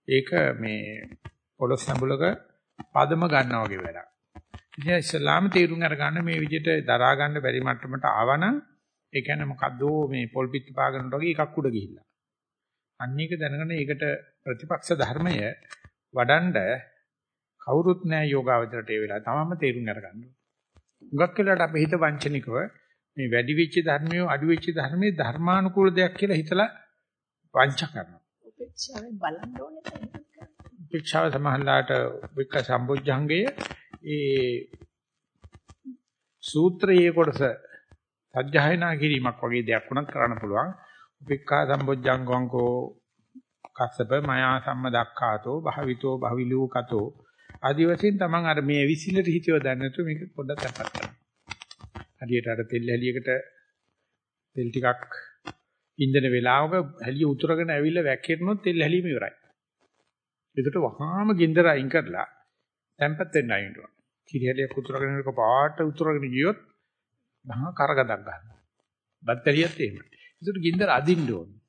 Speaker 1: ඒක මේ පොළොස් සම්බුලක පදම ගන්නවා වගේ වැඩක්. ඉතින් ඉස්ලාම තේරුම් අරගන්න මේ විදිහට දරා ගන්න බැරි මට්ටමට ආවනම් ඒ කියන්නේ මොකද්ද මේ පොල් පිට පාගනට වගේ එකක් උඩ ගිහිල්ලා. අන්න ඒක දැනගෙන ඒකට ප්‍රතිපක්ෂ ධර්මය වඩන්ඩ කවුරුත් නැහැ යෝගාවචරයට ඒ වෙලාව තමම තේරුම් අරගන්න. හුඟක් වෙලාවට අපේ හිත වංචනිකව මේ වැඩි වෙච්ච ධර්මිය අඩු වෙච්ච ධර්මයේ ධර්මානුකූල දෙයක් කියලා හිතලා වංච කරනවා.
Speaker 6: උපේක්ෂාවෙන් බලන්න ඕනේ
Speaker 1: උපේක්ෂාව සමහරලාට වික්ක සම්බොජ්ජංගය ඒ සූත්‍රයේ කොටස සත්‍යයනා කිරීමක් වගේ දෙයක් වුණත් කරන්න පුළුවන්. උපේක්ඛා සම්බොජ්ජංගංකෝ කස්සප මයා සම්මදක්ඛාතෝ භාවිතෝ භවිලූ කතෝ ආදි වශයෙන් තමන් අර මේ විසිලට හිතියව දැන නැතුව මේක පොඩ්ඩක් තැපත් කරනවා. හරියට අර තෙල් හැලියකට තෙල් ටිකක් ඉන්දන වෙලාවක හැලිය උතුරගෙන ඇවිල්ලා වැක්කිරනොත් තෙල් හැලීම ඉවරයි. ඒකට වහාම ගින්දර අයින් කරලා තැම්පත් වෙන්න අයින් කරනවා. කිරි හැලියක් උතුරගෙන එක පාට උතුරගෙන ගියොත් මහා කරගදක් ගන්නවා. බැටරියත් එහෙමයි. ඒකට ගින්දර අදින්න ඕනේ.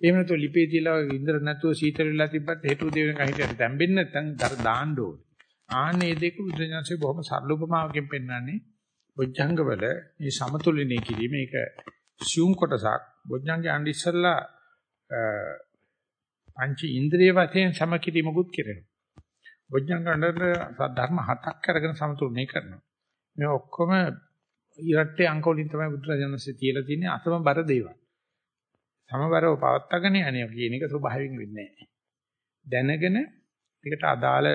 Speaker 1: එහෙම නැත්නම් ලිපේ තියලා ඉන්දර නැතුව සීතල වෙලා තිබ්බත් හේතු දෙවෙන කහිටියට දැම්බෙන්නේ නැත්නම් දර දාන්න ඕනේ. ආන්නේ දෙක බුදුරජාණන්සේ බොහොම සරල උපමාවකින් පෙන්නන්නේ බොජ්ජංගවල මේ සමතුලිතය කිරීම ඒක සියුම් කොටසක් බොජ්ජංගේ අඬ ඉස්සල්ලා පංච ඉන්ද්‍රිය වශයෙන් සමකිරීමකුත් කෙරෙනවා. බොජ්ජංග අඬ ධර්ම හතක් අරගෙන සමතුලිතය කරනවා. මේ ඔක්කොම ඊරට්ටේ අංක වලින් තමයි බුදුරජාණන්සේ තියලා තියෙන්නේ අසමබර දේවල්. සමබරව පවත්වාගෙන යන්නේ කියන එක ස්වභාවයෙන් වෙන්නේ නැහැ. දැනගෙන ඒකට අදාළ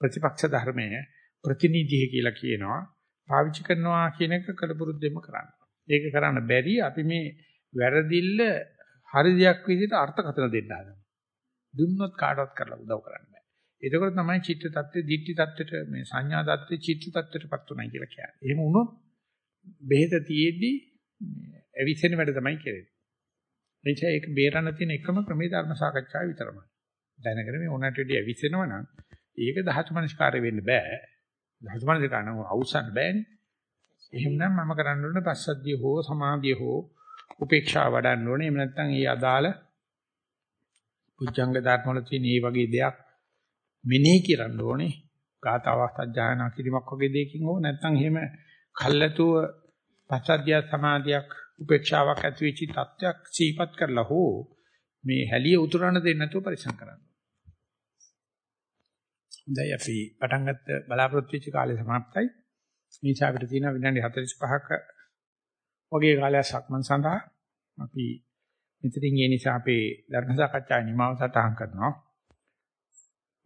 Speaker 1: ප්‍රතිපක්ෂ ධර්මයේ ප්‍රතිනිධිය කියලා කියනවා. පාවිච්චි කරනවා කියන එක කලපුරුද්දෙම කරන්න. ඒක කරන්න බැරි අපි මේ වැරදිල්ල හරි දෙයක් විදිහට අර්ථකථන දෙන්න හදනවා. දුන්නොත් කාටවත් කරලා උදව් කරන්න බෑ. එතකොට තමයි චිත්ත tattve, ditthi tattweට මේ සංඥා tattve, චිත්ත tattweටපත් උනායි කියලා කියන්නේ. එහෙම වුණොත් බෙහෙත තියේදී ඇවිස්සෙන වැඩ තමයි කෙරෙන්නේ. එනිසා ඒක බේරන්න තියෙන එකම ක්‍රමේ ධර්ම සාකච්ඡාව විතරමයි. දැනගෙන මේ ඕනට වෙඩි ඇවිස්සෙනවා නම් ඒක ධාතු මනස්කාරය වෙන්න බෑ. ධාතු මනස්කාර නම් අවසන් බෑනේ. එහෙමනම් මම කරන්න ඕනේ පස්සද්ධිය හෝ සමාධිය හෝ උපේක්ෂාව වඩන්න ඕනේ. එහෙම නැත්නම් ඒ අදාළ පුජ්ජංග ධර්ම වල තියෙන මේ වගේ දෙයක් මෙනෙහි කරන්න ඕනේ. ගාතාවක් සජ්ජායනා කිරීමක් වගේ දෙයකින් හෝ නැත්නම් එහෙම කල්ැතුව පස්සද්ධිය සමාධියක් උපේක්ෂාවක් ඇති වෙච්ච තත්ත්වයක් සීපත් කරලා හෝ මේ හැලිය උතුරන්න දෙන්නේ නැතුව පරිසම් කරන්න. හොඳයි අපි පටන් ගත්ත බලාපොරොත්තු වෙච්ච කාලය સમાප්තයි. මේ නිසා අපිට තියෙන විනාඩි 45ක වගේ කාලයක් සක්මන් සඳහා අපි මෙතනින් ඒ නිසා අපේ ධර්ම සාකච්ඡාවේ නිමාව සටහන් කරනවා.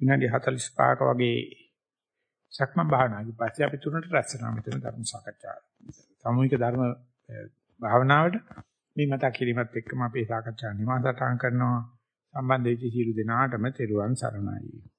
Speaker 1: විනාඩි 45ක වගේ සක්මන් භාවනාවකින් පස්සේ අපි තුනට රැස් වෙනවා මෙතන ධර්ම සාකච්ඡාව. සාමූහික ධර්ම භාවනාවට මේ මතක් කිරීමත් එක්කම අපේ සාකච්ඡා නිමාසටහන් කරනවා සම්බන්ධ වෙච්ච සියලු දෙනාටම තෙරුවන් සරණයි